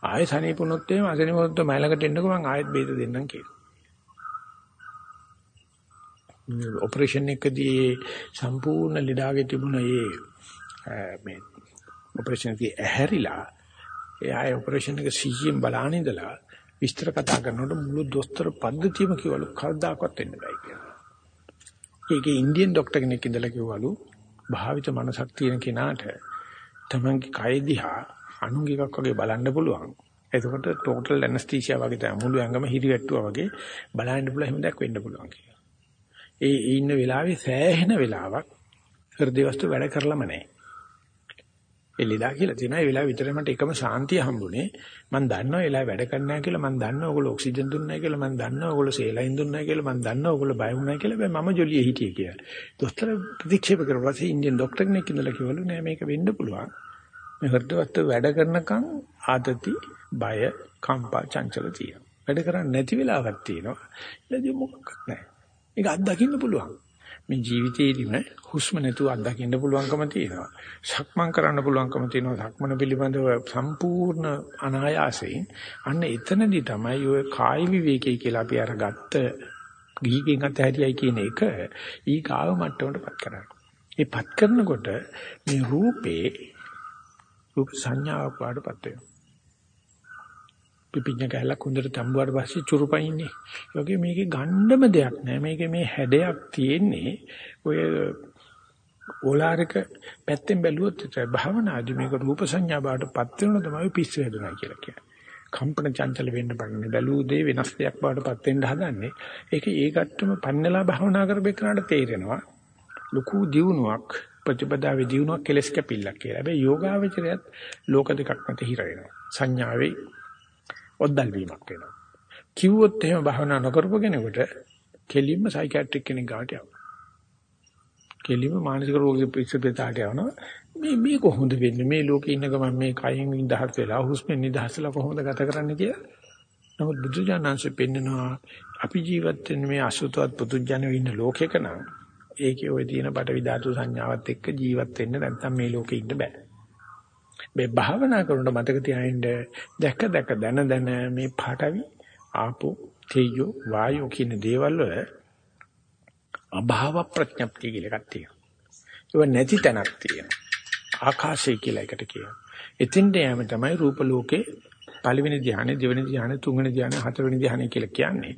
ආයෙ සනීපුනොත් එහෙම අසනීපුනොත් මයිලකට එන්නකෝ මං ආයෙත් බේද දෙන්නම් කියලා. ඔපරේෂන් එකදී සම්පූර්ණ ලෙඩාගේ තිබුණ ඒ මේ ඔපරේෂන් එකේ ඇහැරිලා ඒ ආයෙ ඔපරේෂන් එක සීයෙන් බලාන ඉඳලා විස්තර කතා කරනකොට මුළු දොස්තර පද්ධතියම කිව්වලු කවදාකවත් වෙන්න බෑ කියලා. ඒකේ ඉන්දියන් ડોක්ටර් කෙනෙක් ඉඳලා කිව්වලු භාවිත මනසක් තියෙන කෙනාට තමන්ගේ කය දිහා අනුන්ගේ එකක් වගේ බලන්න පුළුවන්. එතකොට ටෝටල් ඇනස්තීසියා වගේ තමයි මුළු ඇඟම හිරිවැට්ටුවා වගේ බලන්න පුළුවන් හැම දෙයක් වෙන්න පුළුවන් කියලා. ඒ ඉන්න වෙලාවේ සෑහෙන වෙලාවක් හෘද වස්තු වැඩ කරලම නැහැ. එළිලා කියලා තියෙනවා ඒ වෙලාව විතර මට එකම ශාන්තිය හම්බුනේ මම දන්නවා ඒ වෙලාව වැඩ කරන්නේ නැහැ කියලා මම දන්නවා ඕගොල්ලෝ ඔක්සිජන් දුන්නේ නැහැ කියලා මම දන්නවා ඕගොල්ලෝ සේලයින් දුන්නේ නැහැ කියලා මම දන්නවා ඕගොල්ලෝ බය වුණා කියලා බෑ මම ජොලියේ හිටියේ කියලා. දොස්තර ප්‍රතික්ෂේප කරලා පස්සේ ඉන්දියන් ડોක්ටර් කෙනෙක් ඉඳලා කිව්වලු නෑ මේක වෙන්න පුළුවන්. මේ හෘදවත් වැඩ කරනකම් ආතති, බය, කම්පා, චංචල තියෙනවා. වැඩ කරන්නේ නැති වෙලාවක් තියෙනවා. එළදී මොකක්ද නැහැ. ඒක අත්දකින්න පුළුවන්. මේ ජීවිතේදීම හුස්ම නැතුව අත්දකින්න පුළුවන්කම තියෙනවා. සක්මන් කරන්න පුළුවන්කම තියෙනවා. සක්මන පිළිබඳව සම්පූර්ණ අනායාසයෙන් අන්න එතනදී තමයි ඔය කාය විවේකී කියලා අපි අරගත්ත ගිහිගෙන් අතහැරියයි කියන එක ඊ කාව මට්ටමටපත් කරනවා. ඒපත් කරනකොට මේ රූපේ රූප සංඥාවක් වඩපත් වෙනවා. පිපිඤ්ඤ කැලක් හොඳට තඹුවාට පස්සේ චුරුපයින්නේ. ඒ වගේ මේකේ ගණ්ඩම දෙයක් නෑ. මේකේ මේ හැඩයක් තියෙන්නේ ඔය ඕලාරික පැත්තෙන් බැලුවොත් භාවනාදී මේක රූප සංඥා බාටපත් වෙනවා තමයි පිස්සු හැදුනා කියලා කියන්නේ. කම්පන චංචල වෙන්න බන්නේ බැලූ දේ වෙනස් දෙයක් බාටපත් වෙන්න හදන්නේ. ඒක ඒකටම පන්නලා භාවනා කරපේකනට තේරෙනවා. ලොකු දියුණුවක් ප්‍රතිපදාවේ දිනුවක් කෙලස් කැපිල්ලක් කියලා. හැබැයි යෝගාවචරයත් ලෝක දෙකක් මත හිර වෙනවා. සංඥාවේ ඔද්දල් වීමක් වෙනවා. කිව්වොත් එහෙම භවනා නොකරපු කෙනෙකුට කෙලින්ම සයිකියාට්‍රික් කෙනෙක් ගාවට යනවා. කෙලින්ම මානසික රෝගී පිළිසෙපතාට යනවා. මේ මේ කොහොමද වෙන්නේ? මේ ලෝකේ ඉන්න ගමන් මේ කයෙන් නිදහස් වෙලා හුස්මෙන් නිදහස්ලා කොහොමද ගත කරන්නේ කියලා. නමුත් බුදුජානන්සේ පෙන්නනවා අපි ජීවත් වෙන්නේ මේ අසුතවත් පුදුජනෝ ඉන්න ලෝකෙක නම් ඒකේ ওই තියෙන පටවි ධාතු සංඥාවත් එක්ක ජීවත් වෙන්න නැත්නම් මේ ලෝකේ ඉන්න බෑ. මේ භාවනා කරනකොට මතක තියාගන්න දැක දැක දන දන මේ පටවි ආපෝ තේජෝ වායෝ කියන දේවල් වල අභාව ප්‍රඥප්තිය කියලා එකක් තියෙනවා. ඒක නැති තැනක් තියෙනවා. ආකාශය කියලා එකට කියනවා. එතින්ට යෑම තමයි රූප ලෝකේ පළවෙනි ධ්‍යානෙ, දෙවෙනි ධ්‍යානෙ, තුන්වෙනි ධ්‍යානෙ, හතරවෙනි ධ්‍යානෙ කියලා කියන්නේ.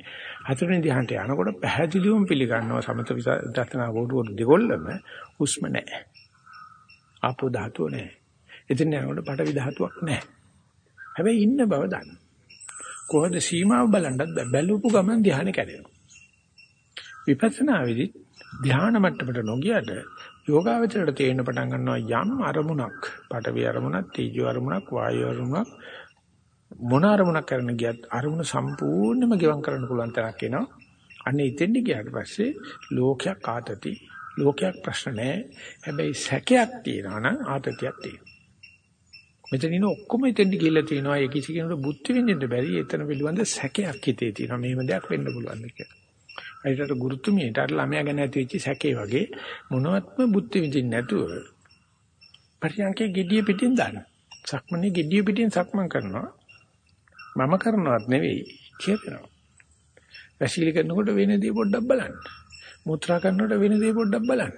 හතරවෙනි ධ්‍යානට යනකොට පැහැදිලිවම පිළිගන්නවා සමත විදර්ශනා වෝඩුව දෙගොල්ලම හුස්ම නැහැ. ආපෝ ධාතුව නැහැ. එතන යනකොට පටවි ධාතුවක් නැහැ. හැබැයි ඉන්න බව දන්න. කොහොමද සීමාව බලන්නත් බැලුවපු ගමන් ධ්‍යානෙ කැඩෙනවා. විපස්සනා වෙදි ධ්‍යාන මට්ටමට නොගියට යෝගාවචරයට තේරෙන පටන් ගන්නවා යම් අරමුණක් පටවි අරමුණක් තීජෝ අරමුණක් වායු අරමුණක් මොන අරමුණක් කරන්න ගියත් අරමුණ සම්පූර්ණයෙන්ම ගෙවම් කරන්න පුළුවන් තරක් එනවා. අන්න ඉතින් ගියාට පස්සේ ලෝකයක් ආතති ලෝකයක් ප්‍රශ්න නැහැ. හැබැයි සැකයක් තියෙනවා නම් ආතතියක් තියෙනවා. මෙතන ඉන්න ඔක්කොම ඉතින් ගිහිල්ලා තියෙනවා. ඒ කිසි කෙනෙකුට බුද්ධ විඳින්න බැරි. එතන පිළිබඳ සැකයක් හිතේ තියෙනවා. මෙහෙම දෙයක් වෙන්න පුළුවන් කියලා. ඒකට ගුරුතුමියට අර ළමයා ගැන ඇති වෙච්ච සැකේ වගේ මොනවත්ම බුද්ධ විඳින්න නැතුව පරියන්කේ gediya පිටින් දාන්න. සක්මනේ gediya පිටින් සක්මන් කරනවා. මම කරනවත් නෙවෙයි කියනවා. වැසිලි කරනකොට වෙන දේ පොඩ්ඩක් බලන්න. මුත්‍රා කරනකොට වෙන දේ පොඩ්ඩක් බලන්න.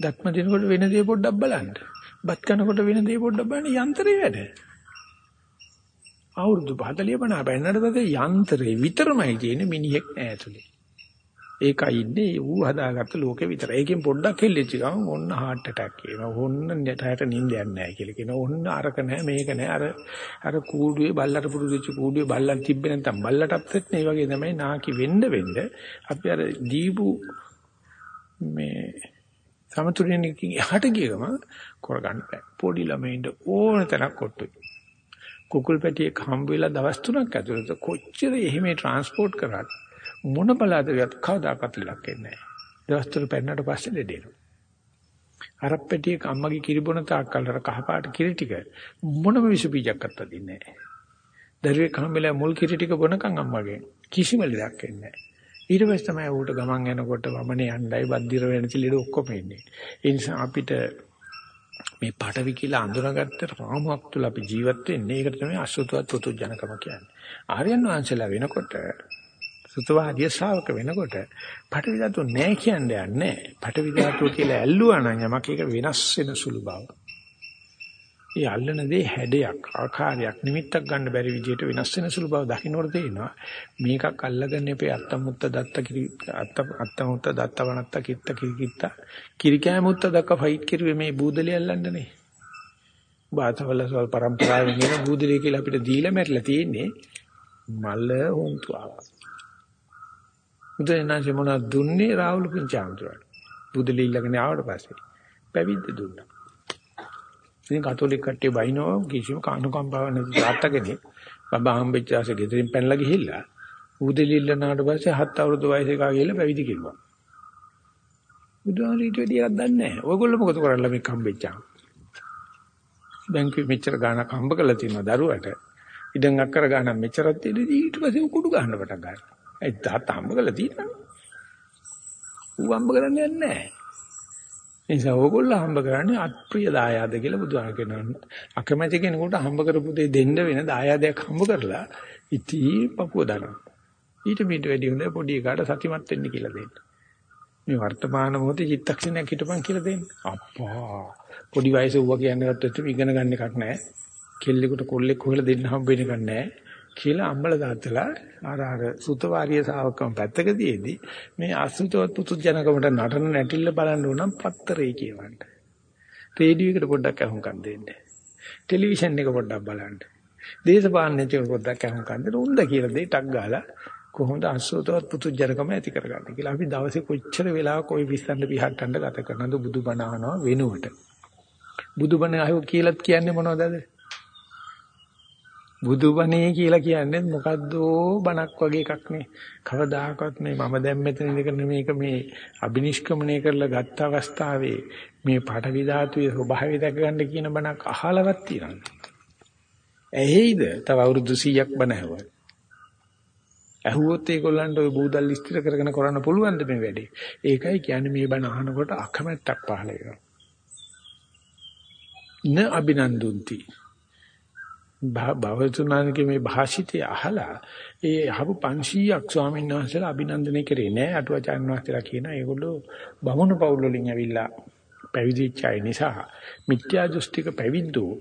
දත්ම දිනකොට වෙන දේ පොඩ්ඩක් බලන්න. බත් කනකොට වෙන දේ පොඩ්ඩක් බලන්න යන්ත්‍රේ වැඩ. අවුරුදු 40 50 බැන්නට පස්සේ යන්ත්‍රේ විතරමයි තියෙන්නේ මිනිහෙක් නෑ ඇතුලේ. ඒකයි ඉන්නේ ඌ හදාගත්ත ලෝකෙ විතර. ඒකෙන් පොඩ්ඩක් හෙල්ලෙච්ච ගමන් ඔන්න heart attack කියනවා. ඔන්න නැටයට නිින්දයක් නැහැ කියලා කියනවා. ඔන්න අරක නැහැ මේක නැහැ. අර අර කූඩුවේ බල්ලට පුරුදුච්ච කූඩුවේ බල්ලන් තිබ්බේ නැත්නම් බල්ලටත් වෙන්නේ ඒ වගේ තමයි නාකි වෙන්න වෙන්න අපි අර දීපු මේ සමතුලිතකින් එහාට ගිය ගමන් කරගන්න බෑ. පොඩි ළමයින්ට ඕන තරම් කොට්ටුයි. කුකුල් පැටියෙක් හම්බ වෙලා දවස් තුනක් ඇතුළත කොච්චර එහෙම ට්‍රාන්ස්පෝර්ට් කරාද මොන බලාදවියත් කවදාකවත් ඉලක්ක එන්නේ නැහැ. දවස් තුන පැන්නට පස්සේ ලෙඩේනවා. අර පැටියෙක් අම්මගේ කිරි බොන තාක්කල් අර කහපාට කිරි ටික මොනම විස බීජයක් අත්ත දෙන්නේ නැහැ. දරුවෙක් හම්බෙලා මුල් කිරි ටික බොනකන් අම්මගේ කිසිම ලෙඩක් එන්නේ නැහැ. ඊට පස්සේ තමයි ඌට ගමන් යනකොට වමනේ යණ්ඩයි බද්දිර වෙන තිලෙඩ ඔක්කොම එන්නේ. ඒ නිසා අපිට මේ පාඨවි කියලා අඳුනගත්ත රාමුවක් තුල අපි ජීවත් වෙන්නේ. ඒකට තමයි අසුතවත් පුතුජනකම කියන්නේ. ආර්යයන් වහන්සේලා වෙනකොට සුතවාදී ශ්‍රාවක වෙනකොට පාඨවි ධාතු නැහැ කියන්නේ නැහැ. පාඨවි ධාතුව කියලා ඇල්ලුවා නම් යමක් ඒක වෙනස් වෙන සුළු බව. ඒ අල්ලන දේ හැඩයක් ආකාරයක් නිමිත්තක් ගන්න බැරි විදිහට වෙනස් වෙන සුළු බව දකින්නකොට තේනවා මේකක් අල්ලගන්නේ අපේ අත්තමුත්ත දත්ත කිරි අත්ත අත්තමුත්ත දත්ත වනත්ත කිත්ත කිරිකිත්ත කිරිකෑමුත්ත දක්ක ෆයිට් කරුවේ මේ බූදලිය අල්ලන්නනේ. බාතවල සල් පරම්පරාවෙන් එන බූදලිය කියලා අපිට දීලා මැරිලා තියෙන්නේ මල හොන්තුආව බුදුරජාණන් මොනවද දුන්නේ? රාහුල පුංචාන්තුරට බූදලිය ඊළඟනේ ආවට පස්සේ පැවිද්ද දුන්නා. ඉතින් කතෝලික කට්ටිය බයිනෝ කිසිම කානුකම්පාවක් නැති තාත්තගෙනේ බබා හම්බෙච්ච ආසේ ගෙදරින් පැනලා ගිහිල්ලා ඌදෙලිල්ල නාට පස්සේ හත් අවුරුදු වයසේ එකා ගිහිල්ලා පැවිදි කෙරුවා. බුදුහාරීට වැඩියක් දන්නේ නැහැ. ඔයගොල්ලෝ මොකද කරන්නේ ළමෙක් හම්බෙච්චා? බැංකුවේ මෙච්චර ගාණක් හම්බ කරලා තියෙනවා දරුවට. ඉඩම් අක්කර ගාණක් මෙච්චරක් තියෙද්දි ඊට පස්සේ කුඩු ගන්න පටන් ගන්නවා. ඒ තාත්තා හම්බ කරලා තියෙනවා. ඌ හම්බ කරන්නේ නැහැ. ඒ නිසා ඕගොල්ලෝ හම්බ කරන්නේ අත්ප්‍රිය දායාද කියලා බුදුහාම කියනවා. අකමැති කෙනෙකුට හම්බ කරපු දේ දෙන්න වෙන දායාදයක් හම්බ කරලා ඉතී පපුව දානවා. ඊට මීට වැඩි හොඳ පොඩි එකාට සතිමත් වෙන්න කියලා දෙන්න. මේ වර්තමාන මොහොතේ චිත්තක්ෂණයක් හිටපන් කියලා දෙන්න. අප්පා පොඩි වයසේ ඌව කියන්නේ ගත්තොත් ඉගෙන ගන්න එකක් නැහැ. කෙල්ලෙකුට කොල්ලෙක් හොයලා දෙන්න හම්බ වෙන එකක් නැහැ. කියලා අම්මලා දාත්තලා අර අර සුතවාරිය ශාවකම් පැත්තකදීදී මේ අසුතවත් පුතුජනකමට නටන නැටිල්ල බලන්න උනම් පත්තරේ කියවන්න. රේඩියෝ එකට පොඩ්ඩක් අහුම්කම් දෙන්න. ටෙලිවිෂන් එක පොඩ්ඩක් බලන්න. දේශපාලන එක පොඩ්ඩක් අහුම්කම් දෙන්න. උන්ද කියලා දෙයි ටක් ගාලා කොහොමද අසුතවත් පුතුජනකම ඇති කරගන්නේ කියලා අපි දවසේ කොච්චර වෙලාවක ওই විශ්සන්න පිහට්ටන්න ගත කරනවද බුදුබණ අහනවා වෙනුවට. බුදුබණ අහුව කියලාත් කියන්නේ මොනවදද? බුදුබණේ කියලා කියන්නේ මොකද්ද බණක් වගේ එකක් නේ. කවදාකවත් මේ මම දැන් මෙතන ඉඳගෙන මේක මේ අබිනිෂ්ක්‍මණය කරලා ගත්ත අවස්ථාවේ මේ පාඨවි ධාතුවේ ස්වභාවය දැක ගන්න කියන බණක් අහලවත් තියෙනවා. ඇහෙයිද? තව අවුරුදු 100ක් බණ ඇහුවා. ඇහුවොත් ඒගොල්ලන්ට ওই බූදල් ඉස්තර කරගෙන කරන්න පුළුවන්ද මේ වැඩේ? ඒකයි කියන්නේ මේ බණ අහනකොට අකමැත්තක් පහළ වෙනවා. න අබිනන්දුන්ති භවතුනානගේ මේ භාෂිතය අහලා ඒ අහපු 500ක් ස්වාමීන් වහන්සේලා අභිනන්දනය කරේ නෑ අටුවාචාන් වහන්සේලා කියන ඒගොල්ලෝ බමුණු පවුල් වලින් ඇවිල්ලා පැවිදිච්ච අය නිසා මිත්‍යා දෘෂ්ටික පැවිද්දෝ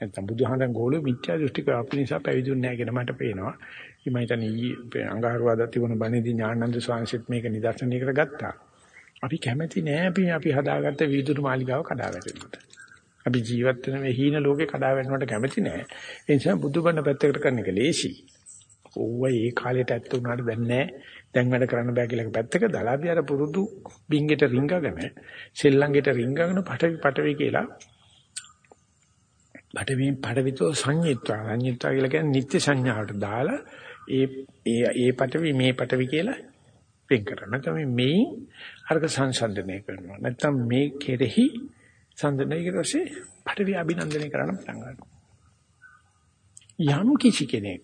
නැත්නම් බුදුහාමන් ගෝලෝ මිත්‍යා දෘෂ්ටික අපි නිසා පැවිදුන්නේ නෑ කියන මට පේනවා. මම හිතන්නේ අඟහරුවාදා තිබුණ බණේදී ඥානানন্দ ස්වාමීන් මේක නිදර්ශනයකට ගත්තා. අපි කැමැති නෑ අපි හදාගත්ත විදුරු මාලිගාව කඩාවැටෙන්නට. අපි ජීවත් වෙන මේ හීන ලෝකේ කඩා වැටෙනවට කැමති නෑ. ඒ නිසා බුදුබණ පැත්තකට කරන එක ලේසි. ඕව ඒ කාලේට ඇත්ත උනාට දැන් නෑ. දැන් වැඩ කරන්න බෑ කියලා පැත්තක දාලා අපි අර පුරුදු බින්ගෙට රිංගගෙන සෙල්ලංගෙට රිංගගෙන පටවි පටවි කියලා පටවි පටවිතෝ සංයුත්වා සංයුත්වා කියලා කියන්නේ නිත්‍ය සංඥාවට දාලා ඒ ඒ ඒ පටවි මේ පටවි කියලා වෙන් කරනවා. නැත්නම් මේ අර්ග සංසන්දනය කරනවා. නැත්නම් මේ කෙරෙහි සංදනය ඊට පස්සේ පටවි අභිනන්දනය කරන්න පටන් ගන්නවා. යම් කිසි කෙනෙක්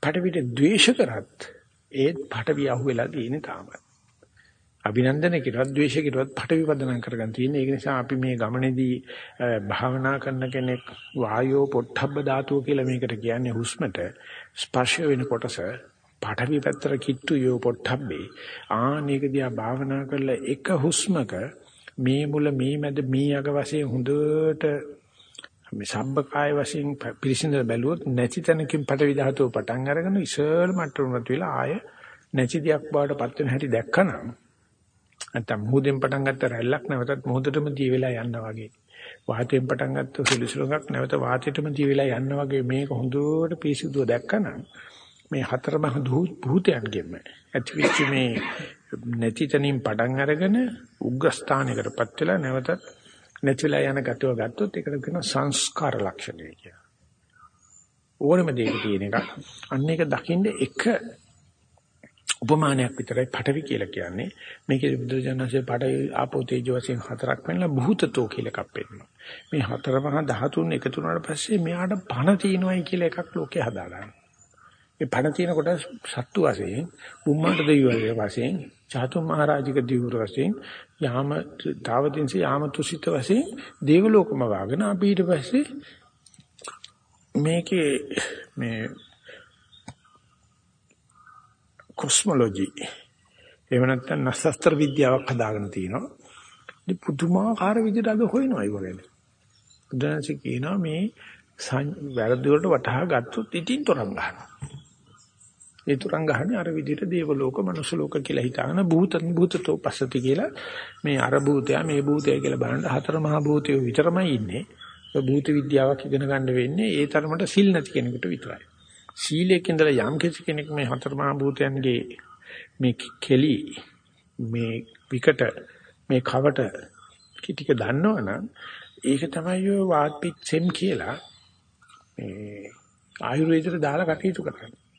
පටවිට ද්වේෂ කරත් ඒත් පටවිය අහුවෙලා තියෙන තාමයි. අභිනන්දනය කිරුවත් ද්වේෂ කිරුවත් පටවි පදනම් කරගන්න තියෙන. ඒක නිසා අපි මේ ගමනේදී භාවනා කරන කෙනෙක් වායෝ පොට්ටබ්බ ධාතුව කියලා මේකට කියන්නේ හුස්මට ස්පර්ශ වෙන කොටස පටවි පැත්තට කිට්ටු යෝ පොට්ටබ්බේ ආනේක දිහා භාවනා කරලා එක හුස්මක මේ මුල මේ මැද මේ අග වශයෙන් හොඳට මේ සබ්බකාය වශයෙන් පිරිසිඳ බැලුවොත් නැති තැනකින් පටවි ධාතුව පටන් අරගෙන ඉසල මට්ටමකට වෙලා ආය නැති දියක් බවට පත් වෙන හැටි දැක්කනම් නැත්තම් මුහුදෙන් පටන් ගත්ත රැල්ලක් නැවතත් මුහුදටම දී වෙලා යනවා වගේ. වාතයෙන් පටන් ගත්ත සුළුසුලුඟක් නැවත වාතයටම දී වෙලා යනවා වගේ මේක හොඳට පිරිසිදුව දැක්කනම් මේ හතර මහ භූතයන්ගෙම ඇතිවෙච්ච මේ නැති තැනින් පටන් අරගෙන උග්‍ර ස්ථානයකටපත් වෙලා නැවතත් නැතිලා යන ගතිය ගත්තොත් ඒකට කියන සංස්කාර ලක්ෂණය කියලා. ඕනම දෙයක තියෙන එක. අන්න ඒක දකින්න එක උපමානයක් විතරයි පටවි කියලා කියන්නේ. මේකේ බුදුජානසයේ පටවි ආපෝ තේජෝ වශයෙන් හතරක් වෙනලා භූතතෝ කියලා එකක් වෙනවා. මේ හතර මහා ධාතුන් එකතු වුණාට පස්සේ මෙයාට පණ තියෙනවයි කියලා එකක් ලෝකේ හදාගන්නවා. මේ පණ තියෙන කොට සත්තු වශයෙන්, බුම්මාට දෙවියෝ වශයෙන්, චාතු මහරජික දිවුර වශයෙන්, යාම තාවදින්ස යාම තුසිත වශයෙන් දේව ලෝකම වාගෙන අපි ඊට පස්සේ මේකේ මේ කොස්මොලොජි එහෙම නැත්නම් නස්සස්ත්‍ර විද්‍යාවක් හදාගෙන තිනවා. ඉතින් පුදුමාකාර විදිහට අද හොයනවා ඒ වගේ. බුදුන්සේ කියනවා මේ වැරදි වලට වටහා ගත්තොත් ඉතින් තරංග ගන්නවා. ඒ තුරන් ගහන්නේ අර විදිහට දේව ලෝක මනුස්ස ලෝක කියලා හිතාගෙන භූතන් භූතතෝ පස්සති කියලා මේ අර භූතයා මේ භූතය කියලා බලන්න හතර මහා භූතය විතරමයි ඉන්නේ. ඒ භූත විද්‍යාවක් ඉගෙන ගන්න වෙන්නේ ඒ තරමට සිල් නැති කෙනෙකුට විතරයි. සීලයෙන් ඉඳලා යම් කෙනෙක් මේ හතර මහා භූතයන්ගේ මේ කෙලි මේ විකට මේ කවට ටික දන්නවනම් ඒක තමයි ඔය වාත්පිත් සෙම් කියලා මේ ආයුර්වේදයට දාලා කටයුතු කරන්නේ.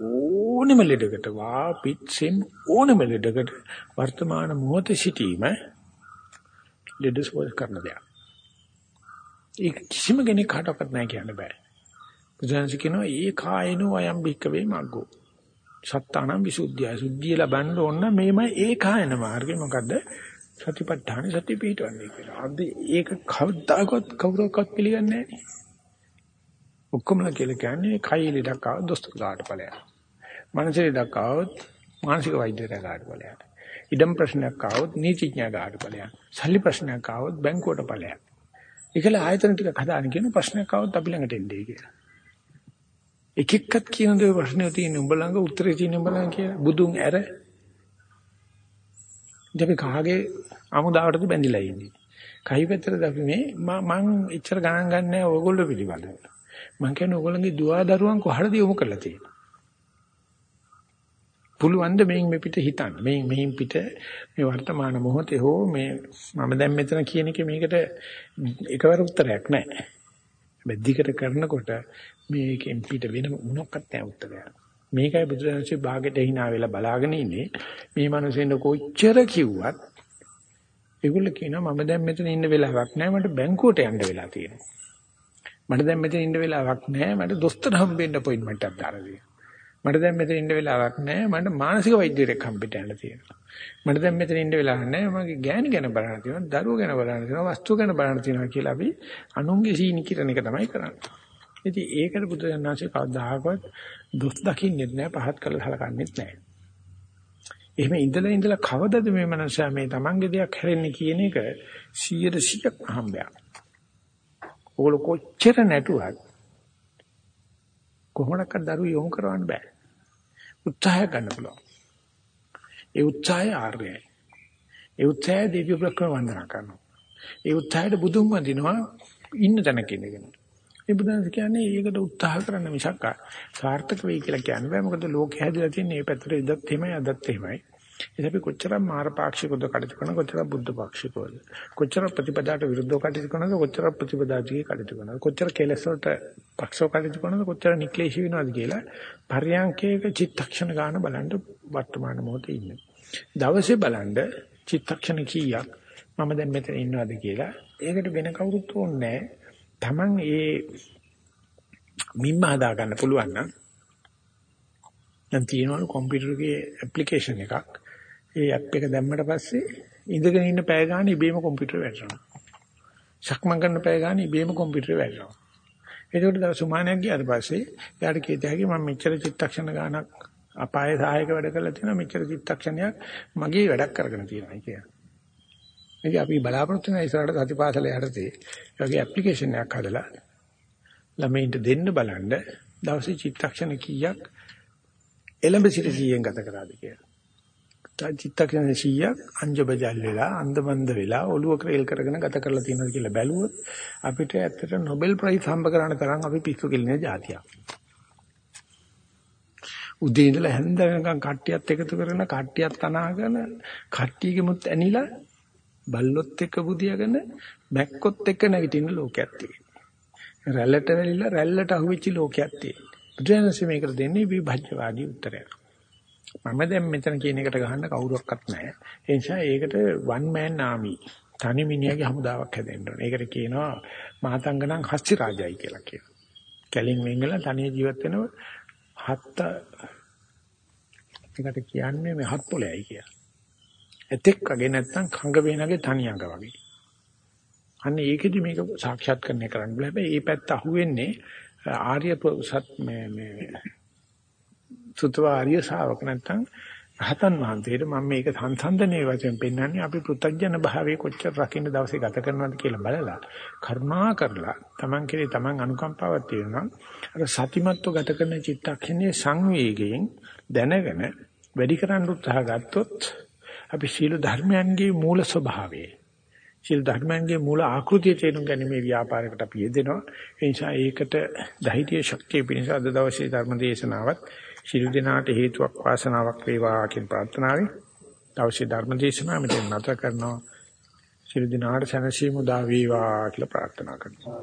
ඕනෙම ලෙඩකට වා පිටසෙන් ඕනෙම ලෙඩකට වර්තමාන මොහොතේ සිටීම ලෙඩ සුව කරන දෙයක්. ඒක කිසිම කෙනෙක් කාටවත් නැහැ කියන්න බෑ. බුදුන්ස කියනවා ඒ කායනෝ අයම් බික්කවේ මග්ගෝ. සත්තානම් විසුද්ධිය. සුද්ධිය ලබන්න ඕන මේමයි ඒ කායන මාර්ගය මොකද්ද? සතිපට්ඨාන සති පිටවන්නේ කියලා. අද ඒක කවදාකවත් කවුරක්වත් පිළිගන්නේ නැහැ. ඔක්කොමලා කියලා කියන්නේ කයි ලෙඩක් ආව දොස්තර ගාට ඵලයක්. මනසේ ලෙඩක් ආවොත් මානසික වෛද්‍යවරයා ගාට ඵලයක්. ඉඩම් ප්‍රශ්නයක් ආවොත් නීතිඥයා ගාට ඵලයක්. සල්ලි ප්‍රශ්නයක් ආවොත් බැංකුවට ඵලයක්. ඒකල ආයතන ටික හදාගෙන කියන ප්‍රශ්නයක් ආවොත් අපි ළඟට එන්නේ කියලා. එක එක්කත් කියන දේ ප්‍රශ්නේ තියෙන උඹ ළඟ උත්තරේ තියෙන උඹ ළඟ කියලා බුදුන් ඇර ඉතින් කාගේ අමුදාවටද බැඳිලා ඉන්නේ. කයි පැත්තටද අපි මේ මම එච්චර ගණන් ගන්නෑ ඕගොල්ලෝ පිළිබඳව. මං කියන්නේ ඕගොල්ලන්ගේ දුවා දරුවන් කොහටද යොමු කරලා තියෙන්නේ? පුළුවන් ද මේන් මේ පිට හිතන්න. මේන් මෙහින් පිට මේ වර්තමාන මොහොතේ හෝ මේ මම දැන් මෙතන කියන එකේ මේකට එකවර උත්තරයක් නැහැ. හැබැයි දිගට කරනකොට මේකෙන් පිට වෙන මොනක්වත් නැහැ උත්තරයක්. මේකයි බුදුරජාණන්සේ භාගෙට hina වෙලා බලාගෙන ඉන්නේ. මේ මිනිස්සුන්ට කොච්චර කිව්වත් ඒගොල්ලෝ කියනවා මම දැන් මෙතන ඉන්න වෙලාවක් නැහැ මට බැංකුවට යන්න වෙලා තියෙනවා. මට දැන් මෙතන ඉන්න වෙලාවක් නැහැ. මට දොස්තර හම්බෙන්න අපොයින්ට්මන්ට් එකක් දාලා තියෙනවා. මට දැන් මෙතන ඉන්න වෙලාවක් නැහැ. මට මානසික වෛද්‍යවරයෙක් හම්බෙන්න යන්න තියෙනවා. මට දැන් මෙතන ඉන්න වෙලාවක් නැහැ. මගේ ගෑණි ගැන බලන්න තියෙනවා. දරුවෝ ගැන බලන්න තියෙනවා. වස්තු ගැන බලන්න තියෙනවා කියලා අපි අනුන්ගේ සීනි කිරණ එක තමයි කරන්නේ. ඉතින් ඒකට බුදුරජාණන්සේ කවදාහකවත් දොස් දකින්නේ නැහැ. පහත් කළා හලකන්නේත් නැහැ. එහෙම ඉඳලා ඉඳලා කවදද මේ මනුස්සයා මේ Tamange දෙයක් හැරෙන්නේ කියන එක 100 100ක් හම්බයක්. ඕගොල්ලෝ කොච්චර නැටුවත් කොහොමඩක්වත් දරුවෝ යොමු කරවන්න බෑ. උත්සාහය ගන්න පුළුවන්. ඒ උත්සාහය ආර්යයි. ඒ උත්සාහය දෙවියෝ ප්‍රක්‍රම වන්දනා කරනවා. ඒ උත්සාහයට බුදුන් වඳිනවා ඉන්න තැනක ඉඳගෙන. මේ බුදුන් කියන්නේ ඒකට උත්සාහ කරන්න මිසක් සාර්ථක වෙයි කියලා කියන්නේ බෑ. මොකද ලෝකය හැදලා තියෙන්නේ මේ පැත්තට ඉදත් එහෙමයි අදත් එහෙමයි. ඒක අපි කොච්චර මාර පාක්ෂිකවද කටයුතු කරනවද කොච්චර බුද්ධ පාක්ෂිකවද කොච්චර ප්‍රතිපදාට විරුද්ධව කටයුතු කරනවද කොච්චර ප්‍රතිපදාතිගේ කටයුතු කරනවද කොච්චර කෙලෙස් වලට පක්ෂව කටයුතු කරනවද කොච්චර නික්ලේශී වෙනවද කියලා පරියන්කේක චිත්තක්ෂණ ගන්න බලන්න වර්තමාන මොහොතේ ඉන්න. දවසේ බලන්න චිත්තක්ෂණ කීයක් මම දැන් මෙතන ඉන්නවද කියලා. ඒකට වෙන කවුරුත් ඕනේ තමන් ඒ මිම්ම හදා ගන්න පුළුවන් නම් දැන් තියෙනවලු කම්පියුටර් එකේ ඇප්ලිකේෂන් එකක්. ඒ ඇප් එක දැම්මට පස්සේ ඉඳගෙන ඉන්න පැය ගන්න ඉබේම කම්පියුටර් වැටෙනවා. සක්මන් කරන පැය ගන්න ඉබේම කම්පියුටර් වැටෙනවා. ඒකට දවස් සුමානයක් ගියාට පස්සේ එයාට කීත හැකි මම මෙච්චර චිත්තක්ෂණ ගානක් අපායේ සහායක වැඩ කරලා තියෙනවා මෙච්චර චිත්තක්ෂණයක් මගේ වැඩක් කරගෙන තියෙනවා කියලා. මේක අපි බලාපොරොත්තු වෙන ඉස්සරහට සතිපාසල යටතේ ඒ වගේ ඇප්ලිකේෂන් එකක් හදලා ළමයින්ට දෙන්න බලන්න දවසේ චිත්තක්ෂණ කීයක් එළඹ සිට කීයෙන් ගත කරාද කියලා. චිත්තක්ෂණ 100ක් අංජබජල් වෙලා අන්දමන්ද වෙලා ඔළුව ක්‍රේල් කරගෙන ගත කරලා තියෙනවා කියලා බැලුවොත් අපිට ඇත්තට Nobel Prize හම්බ කරන්න තරම් අපි පිස්සු කෙලින જાතියක්. උදේ ඉඳලා හැන්ද වෙනකන් කට්ටියත් එකතු කරගෙන කට්ටියත් තනාගෙන කට්ටියගෙමුත් ඇනිලා බල්ලොත් එක්ක බුදියාගෙන මැක්කොත් එක්ක නැගිටින ලෝකයක් තියෙනවා. රැල්ලට වෙලිලා රැල්ලට අහුවෙච්ච ලෝකයක් තියෙනවා. බුදුරජාණන්සේ මේකට දෙන්නේ විභජ්‍යවාදී උත්තරයක්. මම දැන් මෙතන කියන එකට ගහන්න කවුරක්වත් නැහැ. ඒ නිසා ඒකට one man army තනි මිනිහාගේ හමුදාවක් හැදෙන්න ඕනේ. ඒකට කියනවා මහතංගණන් හස්ති රාජයි කියලා කියනවා. කැලින් වෙන් වෙලා තනිය ජීවත් වෙනව හත් ඒකට කියන්නේ මේ හත් පොළයයි කියලා. එතෙක් වගේ නැත්තම් කංග වේනගේ තනි අඟ වගේ. අන්න ඒකෙදි මේක සාක්ෂාත් කරන්න කරන්න බෑ. හැබැයි මේ පැත්ත අහුවෙන්නේ ආර්ය සත් මේ මේ සුතවාරිය ශාවක නැත්තම් රහතන් වහන්සේට මම මේක සංසන්දනයේ වශයෙන් පෙන්වන්නේ අපි පෘථග්ජන භාවයේ කොච්චර රකින්න දවසේ ගත කරනවද කියලා බලලා කර්මා කරලා Taman කෙරේ Taman අනුකම්පාවක් තියෙනවා අර සතිමත්ව ගත කරන චිත්තක්ෂණයේ සංවේගයෙන් දැනගෙන වැඩි කරන්න උත්සාහ ගත්තොත් අපි සීල ධර්මයන්ගේ මූල ස්වභාවය සීල ධර්මයන්ගේ මූල ආකෘතිය තේරුම් ගැනීමේ ව්‍යාපාරයකට අපි යෙදෙනවා. ඒ නිසා ඒකට ධෛර්ය ශක්තිය පිණිස අද දවසේ ධර්ම දේශනාවත් ශිරු දිනාට හේතුවක් වාසනාවක් වේවා කියන ප්‍රාර්ථනාවෙන් දවසේ ධර්ම දේශනාව මෙතන නැත කරනවා. ශිරු දිනාට සැනසීම උදා වේවා කියලා ප්‍රාර්ථනා කරනවා.